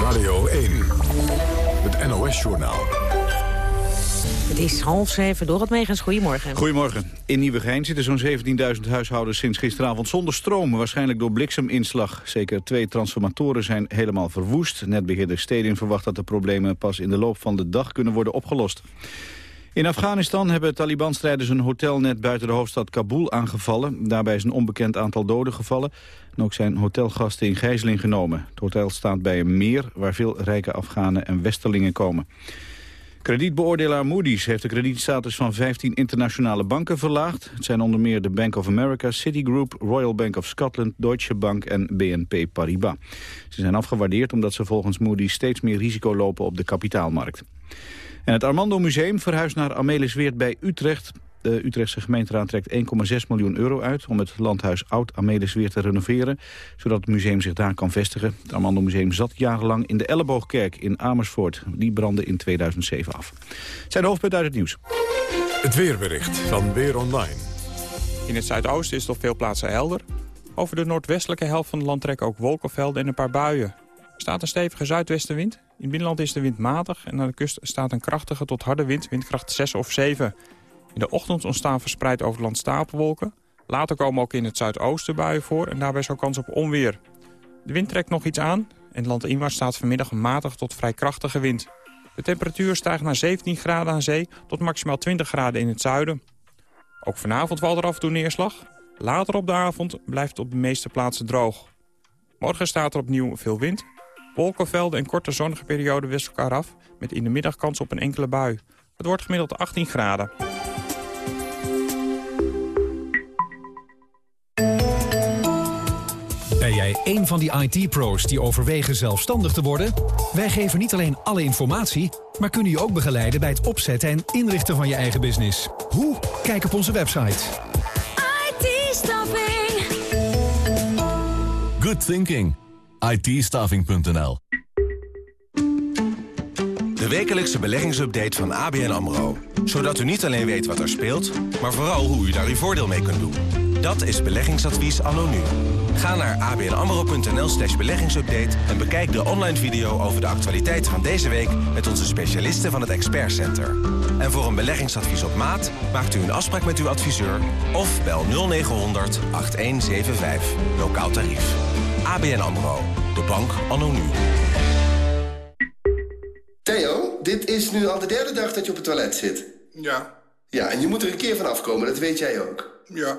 Radio 1, het NOS-journaal. Het is half zeven. Door het Meegens, goedemorgen. Goedemorgen. In Nieuwegein zitten zo'n 17.000 huishoudens sinds gisteravond zonder stroom. Waarschijnlijk door blikseminslag. Zeker twee transformatoren zijn helemaal verwoest. Netbeheerder Stedin verwacht dat de problemen pas in de loop van de dag kunnen worden opgelost. In Afghanistan hebben Taliban-strijders een hotel net buiten de hoofdstad Kabul aangevallen. Daarbij is een onbekend aantal doden gevallen. En ook zijn hotelgasten in gijzeling genomen. Het hotel staat bij een meer waar veel rijke Afghanen en Westerlingen komen. Kredietbeoordelaar Moody's heeft de kredietstatus van 15 internationale banken verlaagd. Het zijn onder meer de Bank of America, Citigroup, Royal Bank of Scotland, Deutsche Bank en BNP Paribas. Ze zijn afgewaardeerd omdat ze volgens Moody's steeds meer risico lopen op de kapitaalmarkt. En het Armando Museum verhuist naar Amelisweert bij Utrecht. De Utrechtse gemeenteraad trekt 1,6 miljoen euro uit... om het landhuis Oud-Amelis weer te renoveren... zodat het museum zich daar kan vestigen. Het Armando Museum zat jarenlang in de Elleboogkerk in Amersfoort. Die brandde in 2007 af. Het zijn de hoofdpunten uit het nieuws. Het weerbericht van Weer Online. In het zuidoosten is het op veel plaatsen helder. Over de noordwestelijke helft van het land trekken ook wolkenvelden en een paar buien. Er staat een stevige zuidwestenwind. In het binnenland is de wind matig en aan de kust staat een krachtige tot harde wind, windkracht 6 of 7. In de ochtend ontstaan verspreid over het land stapelwolken. Later komen ook in het zuidoosten buien voor en daarbij ook kans op onweer. De wind trekt nog iets aan en landinwaarts staat vanmiddag matig tot vrij krachtige wind. De temperatuur stijgt naar 17 graden aan zee tot maximaal 20 graden in het zuiden. Ook vanavond valt er af en toe neerslag. Later op de avond blijft het op de meeste plaatsen droog. Morgen staat er opnieuw veel wind. Wolkenvelden en korte zonnige perioden wisselen elkaar af... met in de middag kans op een enkele bui. Het wordt gemiddeld 18 graden. Ben jij een van die IT-pro's die overwegen zelfstandig te worden? Wij geven niet alleen alle informatie, maar kunnen je ook begeleiden bij het opzetten en inrichten van je eigen business. Hoe? Kijk op onze website. IT-staffing. Good thinking. it De wekelijkse beleggingsupdate van ABN AMRO. Zodat u niet alleen weet wat er speelt, maar vooral hoe u daar uw voordeel mee kunt doen. Dat is beleggingsadvies anno nu. Ga naar abnamro.nl slash beleggingsupdate en bekijk de online video over de actualiteiten van deze week met onze specialisten van het Expert Center. En voor een beleggingsadvies op maat maakt u een afspraak met uw adviseur of bel 0900 8175. Lokaal tarief. ABN AMRO. De bank anno nu. Theo, dit is nu al de derde dag dat je op het toilet zit. Ja. Ja, en je moet er een keer van afkomen, dat weet jij ook. Ja.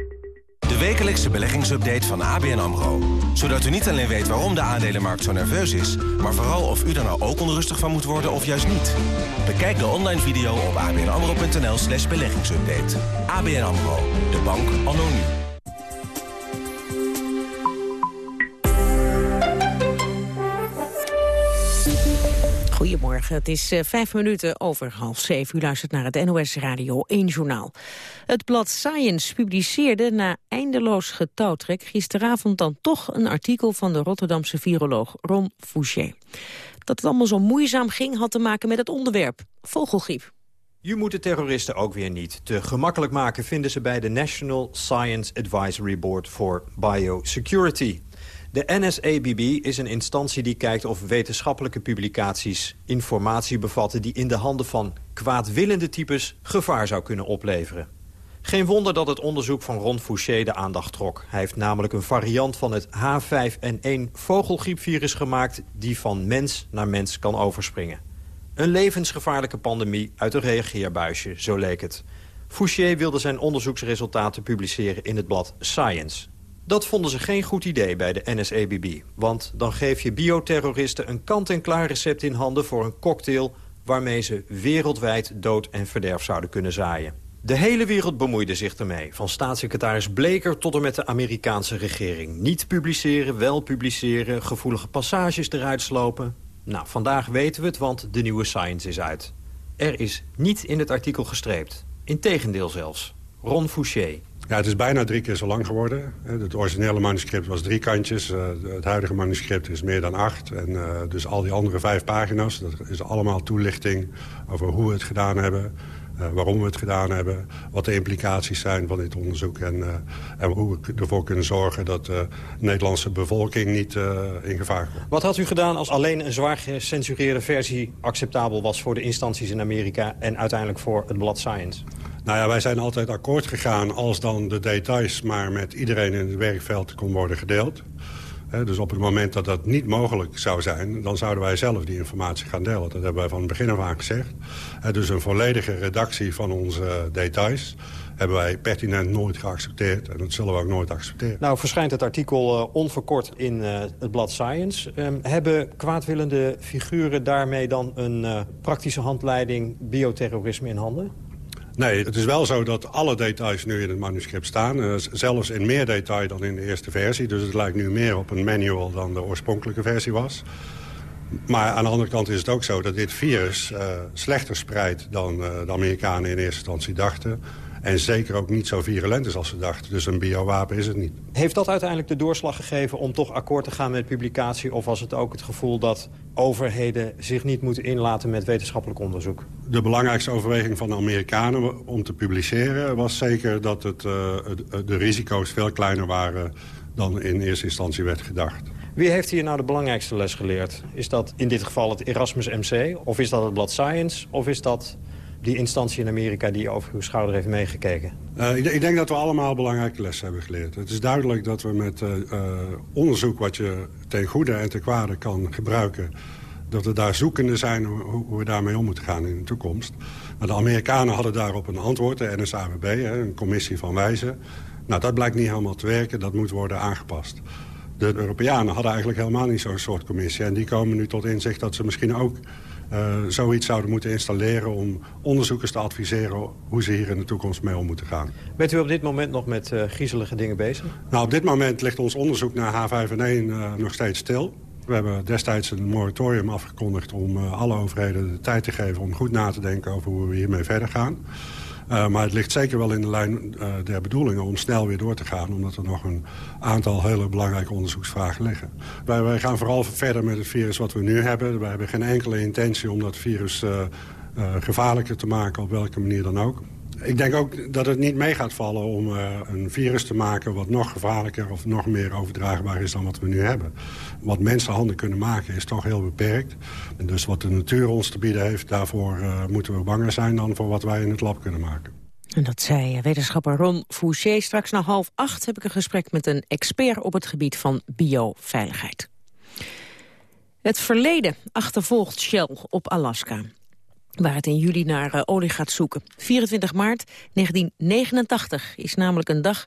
De wekelijkse beleggingsupdate van ABN AMRO. Zodat u niet alleen weet waarom de aandelenmarkt zo nerveus is... maar vooral of u er nou ook onrustig van moet worden of juist niet. Bekijk de online video op abnamro.nl slash beleggingsupdate. ABN AMRO, de bank nu. Goedemorgen, het is uh, vijf minuten over half zeven. U luistert naar het NOS Radio 1 Journaal. Het blad Science publiceerde na eindeloos getouwtrek... gisteravond dan toch een artikel van de Rotterdamse viroloog Ron Fouché. Dat het allemaal zo moeizaam ging had te maken met het onderwerp vogelgriep. Je moet de terroristen ook weer niet te gemakkelijk maken... vinden ze bij de National Science Advisory Board for Biosecurity. De NSABB is een instantie die kijkt of wetenschappelijke publicaties informatie bevatten die in de handen van kwaadwillende types gevaar zou kunnen opleveren. Geen wonder dat het onderzoek van Ron Fouché de aandacht trok. Hij heeft namelijk een variant van het H5N1 vogelgriepvirus gemaakt... die van mens naar mens kan overspringen. Een levensgevaarlijke pandemie uit een reageerbuisje, zo leek het. Fouché wilde zijn onderzoeksresultaten publiceren in het blad Science. Dat vonden ze geen goed idee bij de NSABB. Want dan geef je bioterroristen een kant-en-klaar recept in handen... voor een cocktail waarmee ze wereldwijd dood en verderf zouden kunnen zaaien. De hele wereld bemoeide zich ermee. Van staatssecretaris Bleker tot en met de Amerikaanse regering. Niet publiceren, wel publiceren, gevoelige passages eruit slopen. Nou, vandaag weten we het, want de nieuwe Science is uit. Er is niet in het artikel gestreept. Integendeel zelfs. Ron Fouché. Ja, het is bijna drie keer zo lang geworden. Het originele manuscript was drie kantjes. Eh, het huidige manuscript is meer dan acht. En uh, dus al die andere vijf pagina's, dat is allemaal toelichting over hoe we het gedaan hebben. Uh, waarom we het gedaan hebben, wat de implicaties zijn van dit onderzoek... en, en hoe we ervoor kunnen zorgen dat de Nederlandse bevolking niet in gevaar komt. Wat had u gedaan als alleen een zwaar gecensureerde versie acceptabel was... voor de instanties in Amerika en uiteindelijk voor het blad Science? Nou ja, wij zijn altijd akkoord gegaan als dan de details maar met iedereen in het werkveld kon worden gedeeld. dus op het moment dat dat niet mogelijk zou zijn... dan zouden wij zelf die informatie gaan delen. Dat hebben wij van het begin af aan gezegd. dus een volledige redactie van onze details hebben wij pertinent nooit geaccepteerd. En dat zullen we ook nooit accepteren. Nou verschijnt het artikel uh, onverkort in uh, het blad Science. Um, hebben kwaadwillende figuren daarmee dan een uh, praktische handleiding bioterrorisme in handen? Nee, het is wel zo dat alle details nu in het manuscript staan. Uh, zelfs in meer detail dan in de eerste versie. Dus het lijkt nu meer op een manual dan de oorspronkelijke versie was. Maar aan de andere kant is het ook zo dat dit virus uh, slechter spreidt... dan uh, de Amerikanen in eerste instantie dachten. En zeker ook niet zo virulent is als ze dachten. Dus een biowapen is het niet. Heeft dat uiteindelijk de doorslag gegeven om toch akkoord te gaan met publicatie? Of was het ook het gevoel dat overheden zich niet moeten inlaten met wetenschappelijk onderzoek? De belangrijkste overweging van de Amerikanen om te publiceren... was zeker dat het, uh, de risico's veel kleiner waren dan in eerste instantie werd gedacht. Wie heeft hier nou de belangrijkste les geleerd? Is dat in dit geval het Erasmus MC? Of is dat het blad Science? Of is dat die instantie in Amerika die over uw schouder heeft meegekeken? Uh, ik, ik, denk dat we allemaal belangrijke lessen hebben geleerd. Het is duidelijk dat we met uh, uh, onderzoek wat je ten goede en ten kwade kan gebruiken... dat we daar zoekende zijn hoe, we daarmee om moeten gaan in de toekomst. Maar de Amerikanen hadden daarop een antwoord, de NSAWB, een commissie van wijzen. Nou, dat blijkt niet helemaal te werken, dat moet worden aangepast. De Europeanen hadden eigenlijk helemaal niet zo'n soort commissie. En die komen nu tot inzicht dat ze misschien ook zoiets zouden moeten installeren... om onderzoekers te adviseren hoe ze hier in de toekomst mee om moeten gaan. Bent u op dit moment nog met uh, griezelige dingen bezig? Nou, op dit moment ligt ons onderzoek naar H5N1 uh, nog steeds stil. We hebben destijds een moratorium afgekondigd om alle overheden de tijd te geven... om goed na te denken over hoe we hiermee verder gaan. Uh, maar het ligt zeker wel in de lijn uh, der bedoelingen om snel weer door te gaan... omdat er nog een aantal hele belangrijke onderzoeksvragen liggen. Wij, gaan vooral verder met het virus wat we nu hebben. Wij hebben geen enkele intentie om dat virus uh, gevaarlijker te maken... op welke manier dan ook. Ik denk ook dat het niet mee gaat vallen om uh, een virus te maken... wat nog gevaarlijker of nog meer overdraagbaar is dan wat we nu hebben. Wat mensenhanden kunnen maken is toch heel beperkt. En dus wat de natuur ons te bieden heeft... daarvoor uh, moeten we banger zijn dan voor wat wij in het lab kunnen maken. En dat zei wetenschapper Ron Fouché. Straks na half acht heb ik een gesprek met een expert op het gebied van bioveiligheid. Het verleden achtervolgt Shell op Alaska waar het in juli naar uh, olie gaat zoeken. 24 maart 1989 is namelijk een dag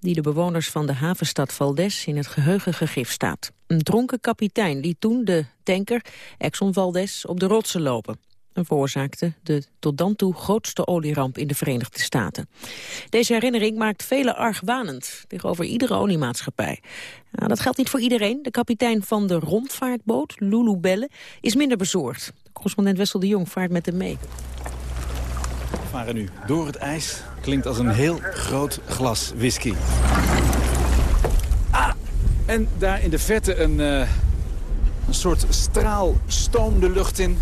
die de bewoners van de havenstad Valdes in het geheugen gegrift staat. Een dronken kapitein liet toen de tanker Exxon Valdez op de rotsen lopen en veroorzaakte de tot dan toe grootste olieramp in de Verenigde Staten. Deze herinnering maakt velen argwanend tegenover iedere oliemaatschappij. Nou, dat geldt niet voor iedereen. De kapitein van de rondvaartboot, Lulu Belle, is minder bezorgd. Correspondent Wessel de Jong vaart met hem mee. We varen nu door het ijs. Klinkt als een heel groot glas whisky. Ah, en daar in de verte een, uh, een soort straal stoom de lucht in.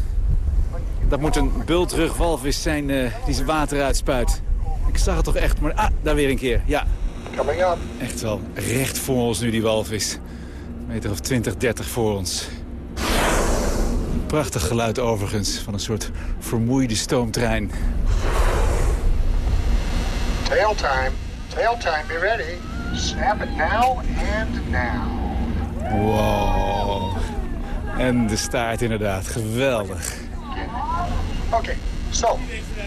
Dat moet een bultrugwalvis zijn uh, die zijn water uitspuit. Ik zag het toch echt, maar ah, daar weer een keer. Ja. Coming up. Echt wel recht voor ons nu die walvis. Een meter of 20, 30 voor ons. Prachtig geluid overigens van een soort vermoeide stoomtrein. Tail time. Tail time, be ready. Snap it now and now. Wow. En de staart inderdaad, geweldig. Oké, okay, so,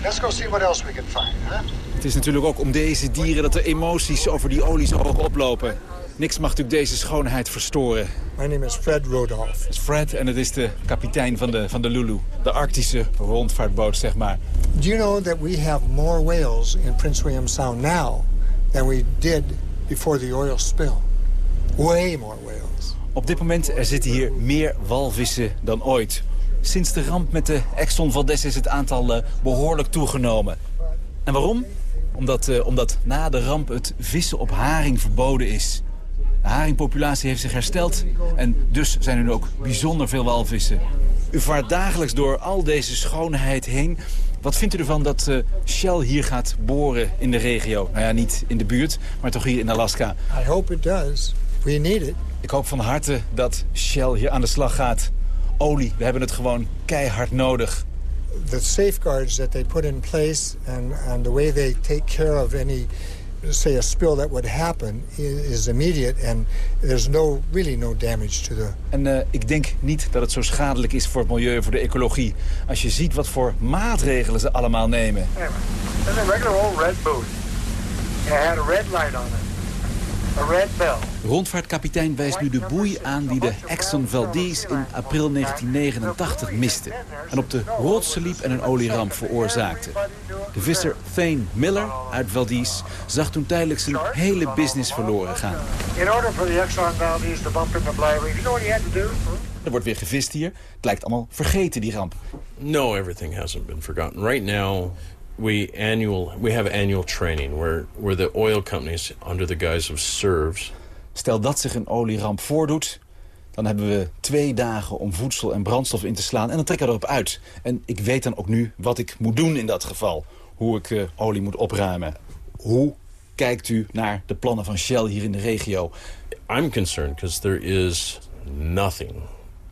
let's go see what else we can find, huh? Het is natuurlijk ook om deze dieren dat de emoties over die olie zo hoog oplopen. Niks mag natuurlijk deze schoonheid verstoren. My name is Fred Rodolph. Het is Fred en het is de kapitein van de, van de Lulu. De Arctische rondvaartboot, zeg maar. Do you know that we have more whales in Prince William Sound now than we did before the oil spill? Way more whales. Op dit moment er zitten hier meer walvissen dan ooit. Sinds de ramp met de Exxon Valdez is het aantal uh, behoorlijk toegenomen. En waarom? Omdat, uh, omdat na de ramp het vissen op haring verboden is. De haringpopulatie heeft zich hersteld en dus zijn er nu ook bijzonder veel walvissen. U vaart dagelijks door al deze schoonheid heen. Wat vindt u ervan dat uh, Shell hier gaat boren in de regio? Nou ja, niet in de buurt, maar toch hier in Alaska. I hope it does. We need it. Ik hoop van harte dat Shell hier aan de slag gaat. Olie, we hebben het gewoon keihard nodig. The safeguards that they put in place and, and the way they take care of any say a spill that would happen is immediate and there's no really no damage to the En uh, ik denk niet dat het zo schadelijk is voor het milieu en voor de ecologie. Als je ziet wat voor maatregelen ze allemaal nemen. There's a regular old red boat. It had a red light on it. A red bell. Rondvaartkapitein wijst nu de boei aan die de Exxon Valdez in april 1989 miste. En op de rotsen liep en een olieramp veroorzaakte. De visser Thane Miller uit Valdez zag toen tijdelijk zijn hele business verloren gaan. In order for the Exxon Valdez to bump in the Bly Reef, you know what he had to do? Er wordt weer gevist hier. Het lijkt allemaal vergeten, die ramp. No, everything hasn't been forgotten. Right now, we annual we have annual training where where the oil companies under the guise of serves. Stel dat zich een olieramp voordoet, dan hebben we twee dagen om voedsel en brandstof in te slaan en dan trekken we erop uit. En ik weet dan ook nu wat ik moet doen in dat geval. Hoe ik uh, olie moet opruimen. Hoe kijkt u naar de plannen van Shell hier in de regio? I'm concerned because there is nothing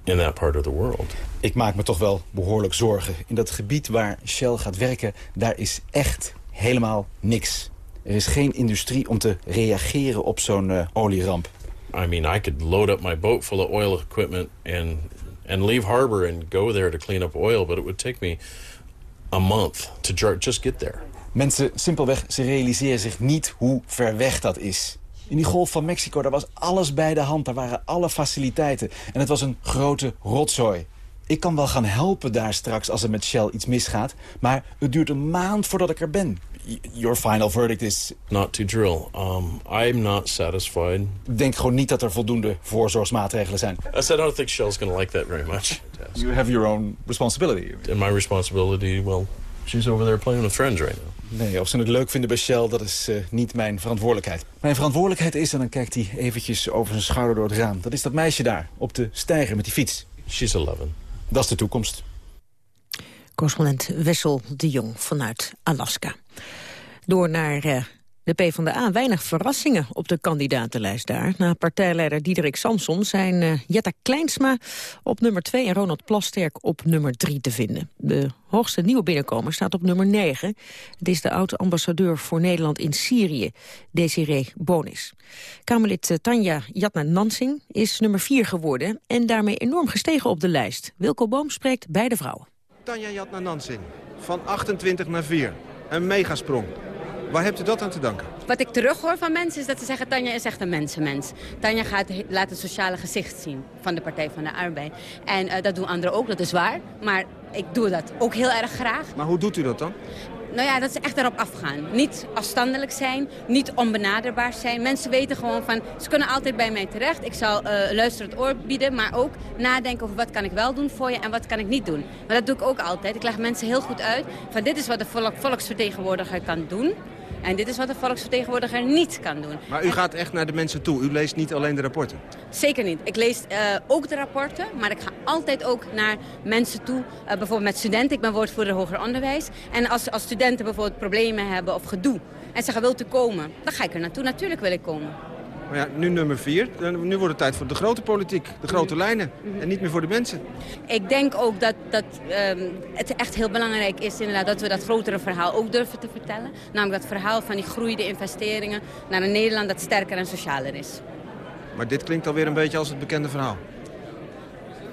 in that part of the world. Ik maak me toch wel behoorlijk zorgen. In dat gebied waar Shell gaat werken, daar is echt helemaal niks. Er is geen industrie om te reageren op zo'n uh, olieramp. I mean, I could load up my boat full of oil equipment and and leave harbor and go there to clean up oil, but it would take me a month to just get there. Mensen simpelweg, ze realiseren zich niet hoe ver weg dat is. In die golf van Mexico, daar was alles bij de hand. Daar waren alle faciliteiten. En het was een grote rotzooi. Ik kan wel gaan helpen daar straks als er met Shell iets misgaat. Maar het duurt een maand voordat ik er ben. Your final verdict is... Not to drill. Um, I'm not satisfied. Ik denk gewoon niet dat er voldoende voorzorgsmaatregelen zijn. I said I don't think Shell's going to like that very much. You have your own responsibility. And my responsibility, well, she's over there playing with friends right now. Nee, of ze het leuk vinden bij Shell, dat is uh, niet mijn verantwoordelijkheid. Mijn verantwoordelijkheid is, en dan kijkt hij eventjes over zijn schouder door het raam... dat is dat meisje daar, op de steiger met die fiets. She's 11. Dat is de toekomst. Correspondent Wessel de Jong vanuit Alaska. Door naar uh, de PvdA. Weinig verrassingen op de kandidatenlijst daar. Na partijleider Diederik Samson zijn uh, Jetta Kleinsma op nummer 2... en Ronald Plasterk op nummer 3 te vinden. De hoogste nieuwe binnenkomer staat op nummer 9. Het is de oud-ambassadeur voor Nederland in Syrië, Desiree Bonis. Kamerlid uh, Tanja Jatna Nansing is nummer 4 geworden... en daarmee enorm gestegen op de lijst. Wilco Boom spreekt beide vrouwen. Tanja Jatna Nansing, van 28 naar 4. Een megasprong. Waar hebt u dat aan te danken? Wat ik terughoor van mensen is dat ze zeggen... Tanja is echt een mensenmens. Tanja gaat, laat het sociale gezicht zien van de Partij van de Arbeid. En uh, dat doen anderen ook, dat is waar. Maar ik doe dat ook heel erg graag. Maar hoe doet u dat dan? Nou ja, dat ze echt erop afgaan. Niet afstandelijk zijn, niet onbenaderbaar zijn. Mensen weten gewoon van, ze kunnen altijd bij mij terecht. Ik zal uh, luisterend oor bieden, maar ook nadenken over wat kan ik wel doen voor je en wat kan ik niet doen. Maar dat doe ik ook altijd. Ik leg mensen heel goed uit van dit is wat de volk, volksvertegenwoordiger kan doen. En dit is wat de volksvertegenwoordiger niet kan doen. Maar u gaat echt naar de mensen toe. U leest niet alleen de rapporten? Zeker niet. Ik lees uh, ook de rapporten, maar ik ga altijd ook naar mensen toe. Uh, bijvoorbeeld met studenten. Ik ben woordvoerder hoger onderwijs. En als, als studenten bijvoorbeeld problemen hebben of gedoe... en zeggen, wilt u komen? Dan ga ik er naartoe. Natuurlijk wil ik komen. Maar ja, nu nummer vier. Nu wordt het tijd voor de grote politiek, de grote lijnen. En niet meer voor de mensen. Ik denk ook dat, dat um, het echt heel belangrijk is inderdaad dat we dat grotere verhaal ook durven te vertellen. Namelijk dat verhaal van die groeiende investeringen naar een Nederland dat sterker en socialer is. Maar dit klinkt alweer een beetje als het bekende verhaal.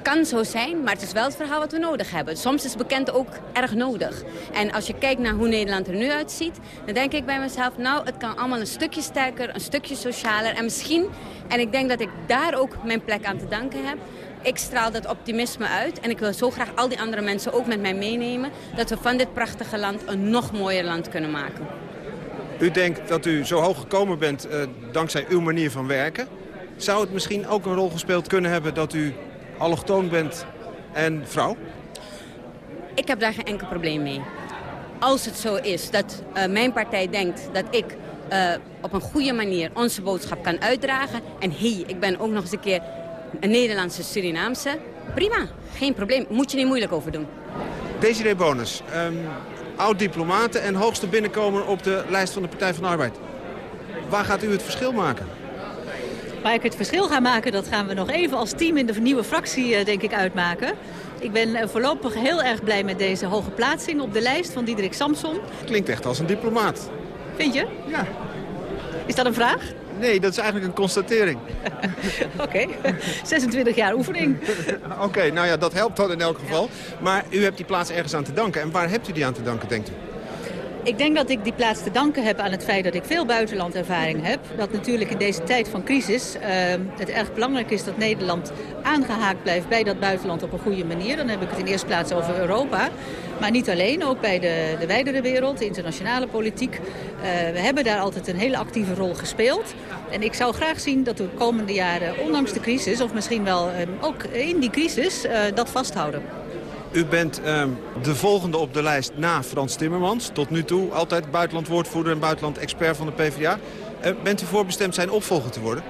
Kan zo zijn, maar het is wel het verhaal wat we nodig hebben. Soms is bekend ook erg nodig. En als je kijkt naar hoe Nederland er nu uitziet... dan denk ik bij mezelf, nou, het kan allemaal een stukje sterker... een stukje socialer en misschien... en ik denk dat ik daar ook mijn plek aan te danken heb... Ik straal dat optimisme uit en ik wil zo graag al die andere mensen ook met mij meenemen... dat we van dit prachtige land een nog mooier land kunnen maken. U denkt dat u zo hoog gekomen bent uh, dankzij uw manier van werken. Zou het misschien ook een rol gespeeld kunnen hebben dat u allochtoon bent en vrouw? Ik heb daar geen enkel probleem mee. Als het zo is dat uh, mijn partij denkt dat ik uh, op een goede manier onze boodschap kan uitdragen... en hé, hey, ik ben ook nog eens een keer een Nederlandse Surinaamse... prima, geen probleem. Moet je niet moeilijk over doen. Desiree Bonus, um, oud-diplomaten en hoogste binnenkomer op de lijst van de Partij van de Arbeid. Waar gaat u het verschil maken? Waar ik het verschil ga maken, dat gaan we nog even als team in de nieuwe fractie eh, denk ik uitmaken. Ik ben eh, voorlopig heel erg blij met deze hoge plaatsing op de lijst van Diederik Samson. Klinkt echt als een diplomaat. Vind je? Ja. Is dat een vraag? Nee, dat is eigenlijk een constatering. Oké, 26 jaar oefening. Oké, nou ja, dat helpt dan in elk geval. Maar u hebt die plaats ergens aan te danken. En waar hebt u die aan te danken, denkt u? Ik denk dat ik die plaats te danken heb aan het feit dat ik veel buitenlandervaring heb. Dat natuurlijk in deze tijd van crisis uh, het erg belangrijk is dat Nederland aangehaakt blijft bij dat buitenland op een goede manier. Dan heb ik het in eerste plaats over Europa. Maar niet alleen, ook bij de, de wijdere wereld, de internationale politiek. Uh, we hebben daar altijd een hele actieve rol gespeeld. En ik zou graag zien dat we de komende jaren, ondanks de crisis... of misschien wel uh, ook in die crisis, dat vasthouden. U bent uh, de volgende op de lijst na Frans Timmermans. Tot nu toe altijd buitenlandwoordvoerder en buitenland-expert van de PvdA. Uh, bent u voorbestemd zijn opvolger te worden?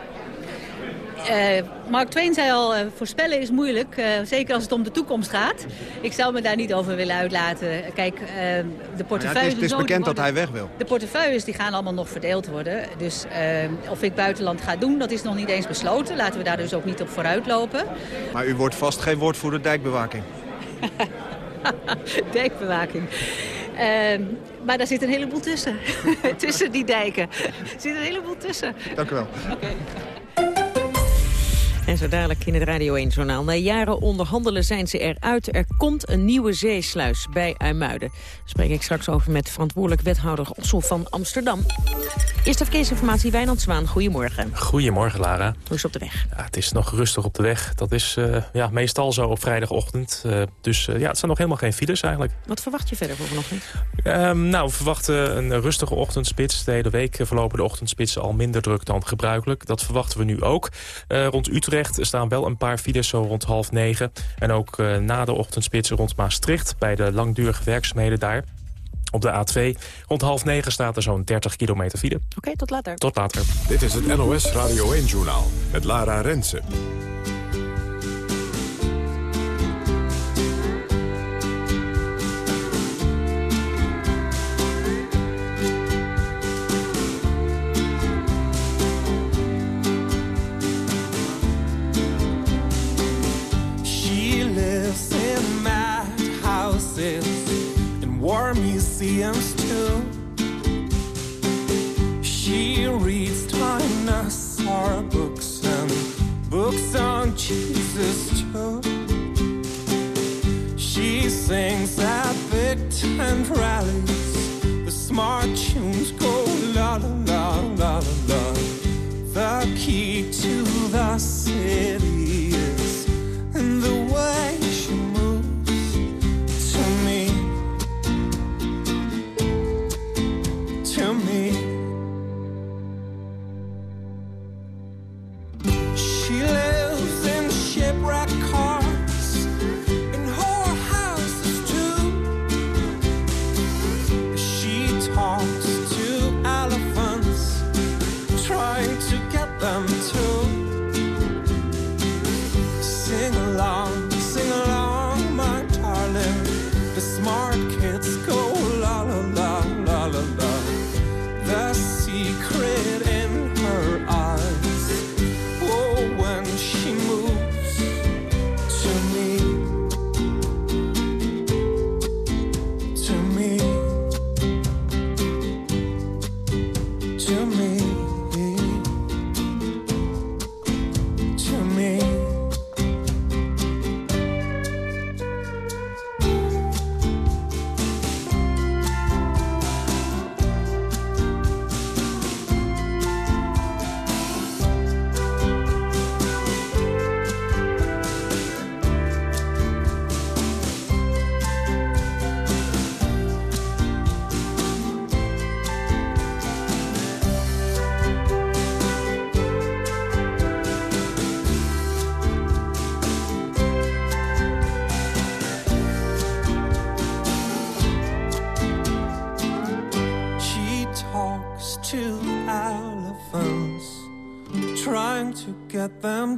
Uh, Mark Twain zei al, uh, voorspellen is moeilijk, uh, zeker als het om de toekomst gaat. Ik zou me daar niet over willen uitlaten. Kijk, de portefeuilles... Ja, het is, het is bekend dat hij weg wil. De portefeuilles die gaan allemaal nog verdeeld worden. Dus of ik buitenland ga doen, dat is nog niet eens besloten. Laten we daar dus ook niet op vooruit lopen. Maar u wordt vast geen woordvoerder dijkbewaking. dijkbewaking. Uh, maar daar zit een heleboel tussen. tussen die dijken. Er zit een heleboel tussen. Dank u wel. Okay. En zo dadelijk in het Radio 1-journaal. Na jaren onderhandelen zijn ze eruit. Er komt een nieuwe zeesluis bij IJmuiden. Daar spreek ik straks over met verantwoordelijk wethouder Ossel van Amsterdam. Eerste verkeersinformatie, Wijnand Zwaan. Goedemorgen. Goedemorgen, Lara. Hoe is het op de weg? Ja, het is nog rustig op de weg. Dat is uh, ja, meestal zo op vrijdagochtend. Uh, dus uh, ja, het zijn nog helemaal geen files eigenlijk. Wat verwacht je verder voor vanochtend? Um, nou, we verwachten een rustige ochtendspits. De hele week verlopen de ochtendspitsen al minder druk dan gebruikelijk. Dat verwachten we nu ook. rond Utrecht staan wel een paar files zo rond half negen. En ook na de ochtendspitsen rond Maastricht... bij de langdurige werkzaamheden daar. Op de A2 rond half negen staat er zo'n 30 kilometer file. Oké, okay, tot later. Tot later. Dit is het NOS Radio 1-journaal met Lara Rensen. Museums too. She reads dinosaur books and books on Jesus too. She sings at big tent rallies. The smart tunes go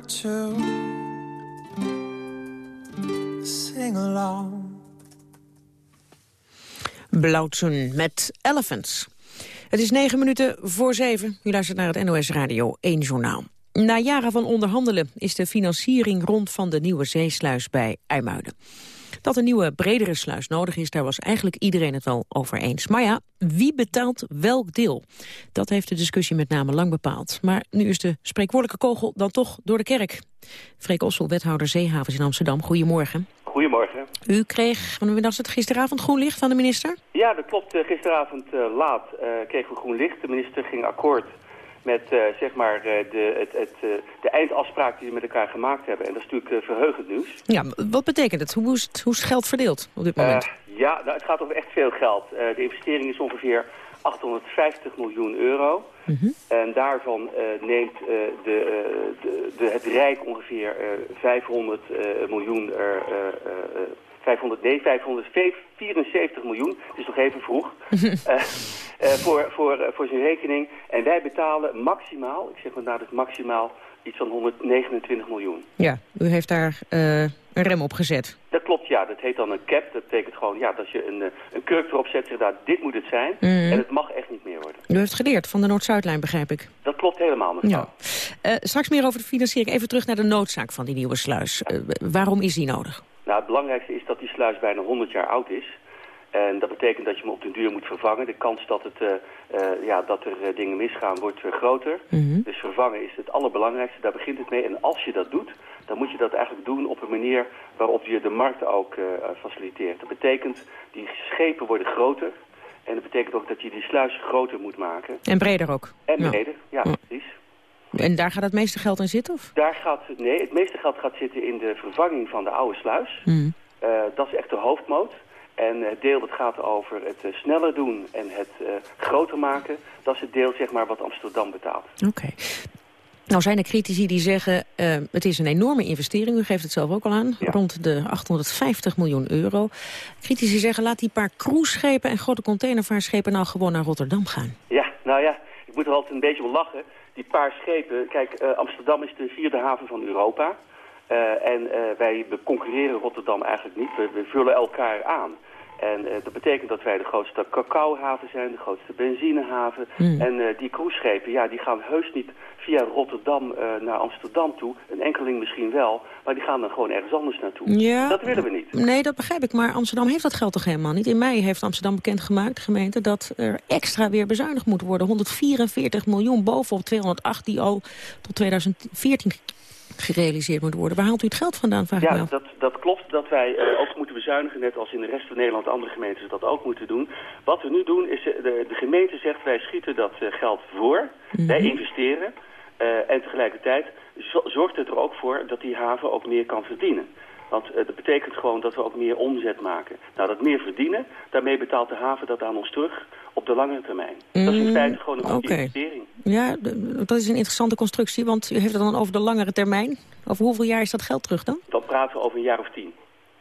to sing along. Met Elephants. Het is negen minuten voor zeven. U luistert naar het NOS Radio 1 Journaal. Na jaren van onderhandelen is de financiering rond van de nieuwe zeesluis bij IJmuiden. Dat een nieuwe, bredere sluis nodig is, daar was eigenlijk iedereen het wel over eens. Maar ja, wie betaalt welk deel? Dat heeft de discussie met name lang bepaald. Maar nu is de spreekwoordelijke kogel dan toch door de kerk. Freek Ossel, wethouder Zeehavens in Amsterdam. Goedemorgen. Goedemorgen. U kreeg, was het, gisteravond groen licht van de minister? Ja, dat klopt. Eh, Gisteravond eh, laat eh, kregen we groen licht. De minister ging akkoord met eh, zeg maar, eh, de, het, het, eh, de eindafspraak die ze met elkaar gemaakt hebben. En dat is natuurlijk verheugend nieuws. Ja, wat betekent het? Hoe is het, hoe is geld verdeeld op dit moment? ja, nou, het gaat over echt veel geld. de investering is ongeveer 850 miljoen euro. Mhm. En daarvan neemt de, de, de, het Rijk ongeveer 500 miljoen er, 500D, 574 miljoen, is nog even vroeg, eh, eh, voor, voor, eh, voor zijn rekening. En wij betalen maximaal, ik zeg maar nou, maximaal, iets van 129 miljoen. Ja, u heeft daar een rem op gezet. Dat klopt, ja. Dat heet dan een cap. Dat betekent gewoon, ja, dat je een, een kurk erop zet, zeg daar, dit moet het zijn. Mhm. En het mag echt niet meer worden. U heeft geleerd van de Noord-Zuidlijn, begrijp ik. Dat klopt helemaal, mevrouw. Ja. straks meer over de financiering. Even terug naar de noodzaak van die nieuwe sluis. waarom is die nodig? Nou, het belangrijkste is dat die sluis bijna 100 jaar oud is. En dat betekent dat je hem op den duur moet vervangen. De kans dat, het, eh, eh, ja, dat er eh, dingen misgaan wordt groter. Dus vervangen is het allerbelangrijkste. Daar begint het mee. En als je dat doet, dan moet je dat eigenlijk doen op een manier waarop je de markt ook faciliteert. Dat betekent, die schepen worden groter. En dat betekent ook dat je die sluis groter moet maken. En breder ook. En Ja. breder, ja, precies. En daar gaat het meeste geld in zitten? Of? Daar gaat, nee, het meeste geld gaat zitten in de vervanging van de oude sluis. Hmm. Eh, dat is echt de hoofdmoot. En het deel dat gaat over het eh, sneller doen en het eh, groter maken... dat is het deel zeg maar, wat Amsterdam betaalt. Oké. Nou zijn er critici die zeggen, het is een enorme investering. U geeft het zelf ook al aan, rond de 850 miljoen euro. Critici zeggen, laat die paar cruiseschepen en grote containervaartschepen nou gewoon naar Rotterdam gaan. Ja, nou ja, ik moet er altijd een beetje om lachen. Die paar schepen, kijk, eh, Amsterdam is de vierde haven van Europa. Eh, en eh, wij concurreren Rotterdam eigenlijk niet. We vullen elkaar aan. En eh, dat betekent dat wij de grootste cacaohaven zijn, de grootste benzinehaven. Hmm. En eh, die cruiseschepen, ja, die gaan heus niet via Rotterdam eh, naar Amsterdam toe. Een enkeling misschien wel, maar die gaan dan gewoon ergens anders naartoe. Ja, Dat willen we niet. Nee, dat begrijp ik. Maar Amsterdam heeft dat geld toch helemaal niet? In mei heeft Amsterdam bekendgemaakt, de gemeente, dat er extra weer bezuinigd moet worden. 144 miljoen bovenop 208 die al tot 2014 gerealiseerd moet worden. Waar haalt u het geld vandaan, vraag Ja, dat, dat klopt dat wij ook bezuinigen, net als in de rest van Nederland andere gemeentes dat ook moeten doen. Wat we nu doen is, eh, de, de gemeente zegt wij schieten dat eh, geld voor, wij investeren eh, en tegelijkertijd zo- zorgt het er ook voor dat die haven ook meer kan verdienen. Want dat betekent gewoon dat we ook meer omzet maken. Nou, dat meer verdienen, daarmee betaalt de haven dat aan ons terug op de lange termijn. Dat is in Mm, feite gewoon een goede investering. Ja, dat is een interessante constructie, want u heeft het dan over de langere termijn. Over hoeveel jaar is dat geld terug dan? Dan praten we over een jaar of tien.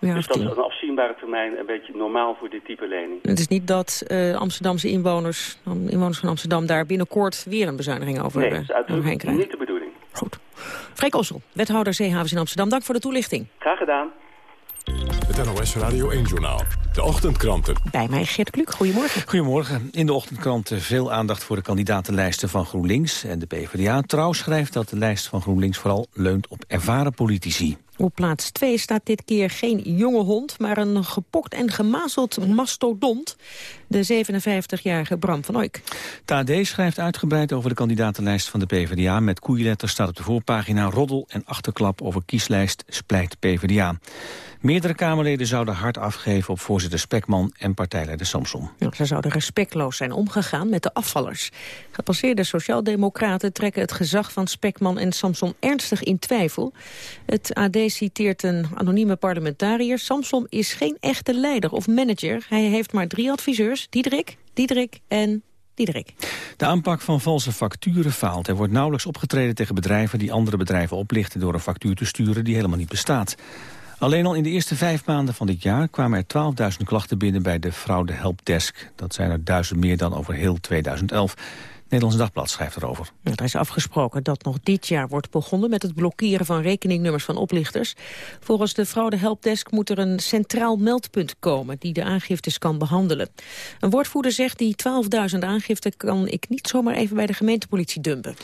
Ja, dus dat is een afzienbare termijn een beetje normaal voor dit type lening. Het is niet dat eh, Amsterdamse inwoners, inwoners van Amsterdam daar binnenkort weer een bezuiniging over Nee, eh, dat is niet de bedoeling. Freek Ossel, wethouder Zeehavens in Amsterdam. Dank voor de toelichting. Graag gedaan. Het NOS Radio 1-journaal. De ochtendkranten. Bij mij Geert Kluk, goedemorgen. Goedemorgen. In de ochtendkrant eh, veel aandacht voor de kandidatenlijsten van GroenLinks en de PvdA. Trouw schrijft dat de lijst van GroenLinks vooral leunt op ervaren politici. Op plaats 2 staat dit keer geen jonge hond, maar een gepokt en gemazeld mastodont. De 57-jarige Bram van Oyk. Het AD schrijft uitgebreid over de kandidatenlijst van de PvdA. Met koeienletters staat op de voorpagina roddel en achterklap over kieslijst splijt PvdA. Meerdere Kamerleden zouden hard afgeven op voorzitter Spekman en partijleider Samson. Ja, ze zouden respectloos zijn omgegaan met de afvallers. Gepasseerde sociaaldemocraten trekken het gezag van Spekman en Samson ernstig in twijfel. Het AD citeert een anonieme parlementariër. Samson is geen echte leider of manager. Hij heeft maar drie adviseurs, Diederik, Diederik en Diederik. De aanpak van valse facturen faalt. Er wordt nauwelijks opgetreden tegen bedrijven die andere bedrijven oplichten door een factuur te sturen die helemaal niet bestaat. Alleen al in de eerste vijf maanden van dit jaar kwamen er 12.000 klachten binnen bij de fraude helpdesk. Dat zijn er duizend meer dan over heel 2011. Nederlands Dagblad schrijft erover. Er is afgesproken dat nog dit jaar wordt begonnen met het blokkeren van rekeningnummers van oplichters. Volgens de Fraude Helpdesk moet er een centraal meldpunt komen die de aangiftes kan behandelen. Een woordvoerder zegt die 12.000 aangiften kan ik niet zomaar even bij de gemeentepolitie dumpen.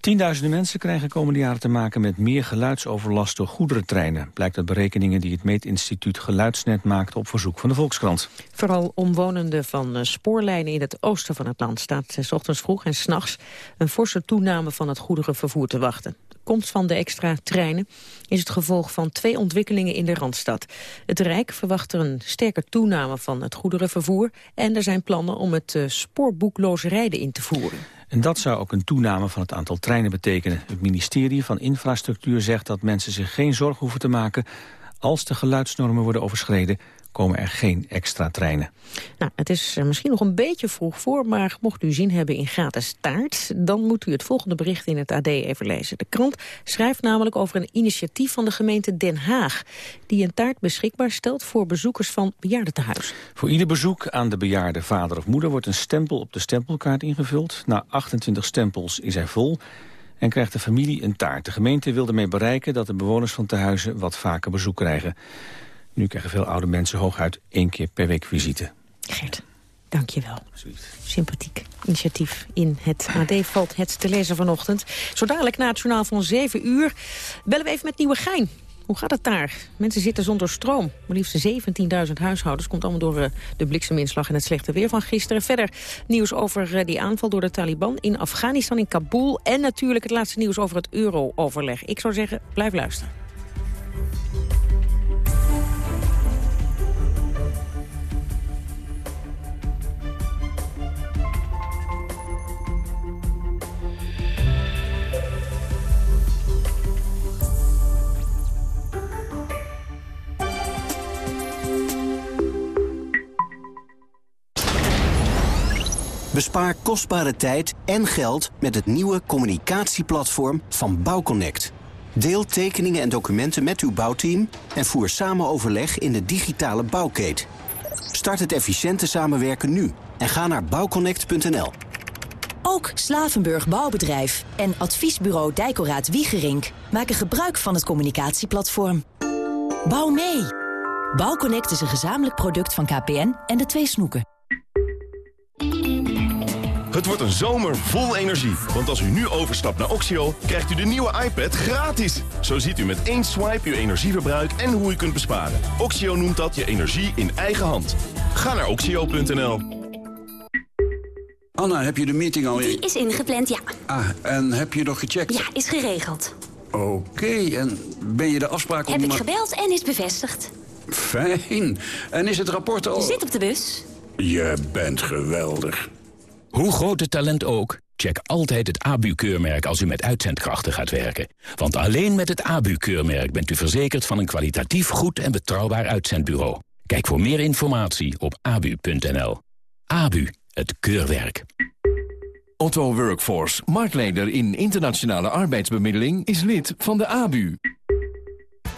Tienduizenden mensen krijgen komende jaren te maken met meer geluidsoverlast door goederentreinen. Blijkt uit berekeningen die het Meetinstituut Geluidsnet maakte op verzoek van de Volkskrant. Vooral omwonenden van eh, spoorlijnen in het oosten van het land staat s ochtends vroeg en s'nachts een forse toename van het goederenvervoer te wachten. De komst van de extra treinen is het gevolg van twee ontwikkelingen in de Randstad. Het Rijk verwacht er een sterke toename van het goederenvervoer en er zijn plannen om het uh, spoorboekloos rijden in te voeren. En dat zou ook een toename van het aantal treinen betekenen. Het ministerie van Infrastructuur zegt dat mensen zich geen zorgen hoeven te maken... als de geluidsnormen worden overschreden komen er geen extra treinen. Nou, het is misschien nog een beetje vroeg voor, maar mocht u zin hebben in gratis taart, dan moet u het volgende bericht in het AD even lezen. De krant schrijft namelijk over een initiatief van de gemeente Den Haag, die een taart beschikbaar stelt voor bezoekers van bejaardentehuis. Voor ieder bezoek aan de bejaarde vader of moeder wordt een stempel op de stempelkaart ingevuld. Na 28 stempels is hij vol en krijgt de familie een taart. De gemeente wil ermee bereiken dat de bewoners van tehuizen wat vaker bezoek krijgen. Nu krijgen veel oude mensen hooguit één keer per week visite. Gert, dank je wel. Sympathiek initiatief in het AD valt het te lezen vanochtend. Zo dadelijk na het journaal van 7 uur bellen we even met Nieuwegein. Hoe gaat het daar? Mensen zitten zonder stroom. Maar liefst 17.000 huishoudens. Komt allemaal door uh, de blikseminslag en het slechte weer van gisteren. Verder nieuws over uh, die aanval door de Taliban in Afghanistan, in Kabul. En natuurlijk het laatste nieuws over het euro-overleg. Ik zou zeggen, blijf luisteren. Bespaar kostbare tijd en geld met het nieuwe communicatieplatform van Bouwconnect. Deel tekeningen en documenten met uw bouwteam en voer samen overleg in de digitale bouwkeet. Start het efficiënte samenwerken nu en ga naar bouwconnect.nl. Ook Slavenburg Bouwbedrijf en adviesbureau Dijkoraad Wiegerink maken gebruik van het communicatieplatform. Bouw mee! Bouwconnect is een gezamenlijk product van KPN en de twee snoeken. Het wordt een zomer vol energie. Want als u nu overstapt naar Oxio, krijgt u de nieuwe iPad gratis. Zo ziet u met één swipe uw energieverbruik en hoe u kunt besparen. Oxio noemt dat je energie in eigen hand. Ga naar oxio.nl. Anna, heb je de meeting al... Die is ingepland, ja. Ah, en heb je nog gecheckt? Ja, is geregeld. Oké, en ben je de afspraak om... Heb ik gebeld en is bevestigd. Fijn. En is het rapport al... Je zit op de bus. Je bent geweldig. Hoe groot het talent ook, check altijd het ABU-keurmerk als u met uitzendkrachten gaat werken. Want alleen met het ABU-keurmerk bent u verzekerd van een kwalitatief goed en betrouwbaar uitzendbureau. Kijk voor meer informatie op abu.nl. ABU, het keurwerk. Otto Workforce, marktleider in internationale arbeidsbemiddeling, is lid van de ABU.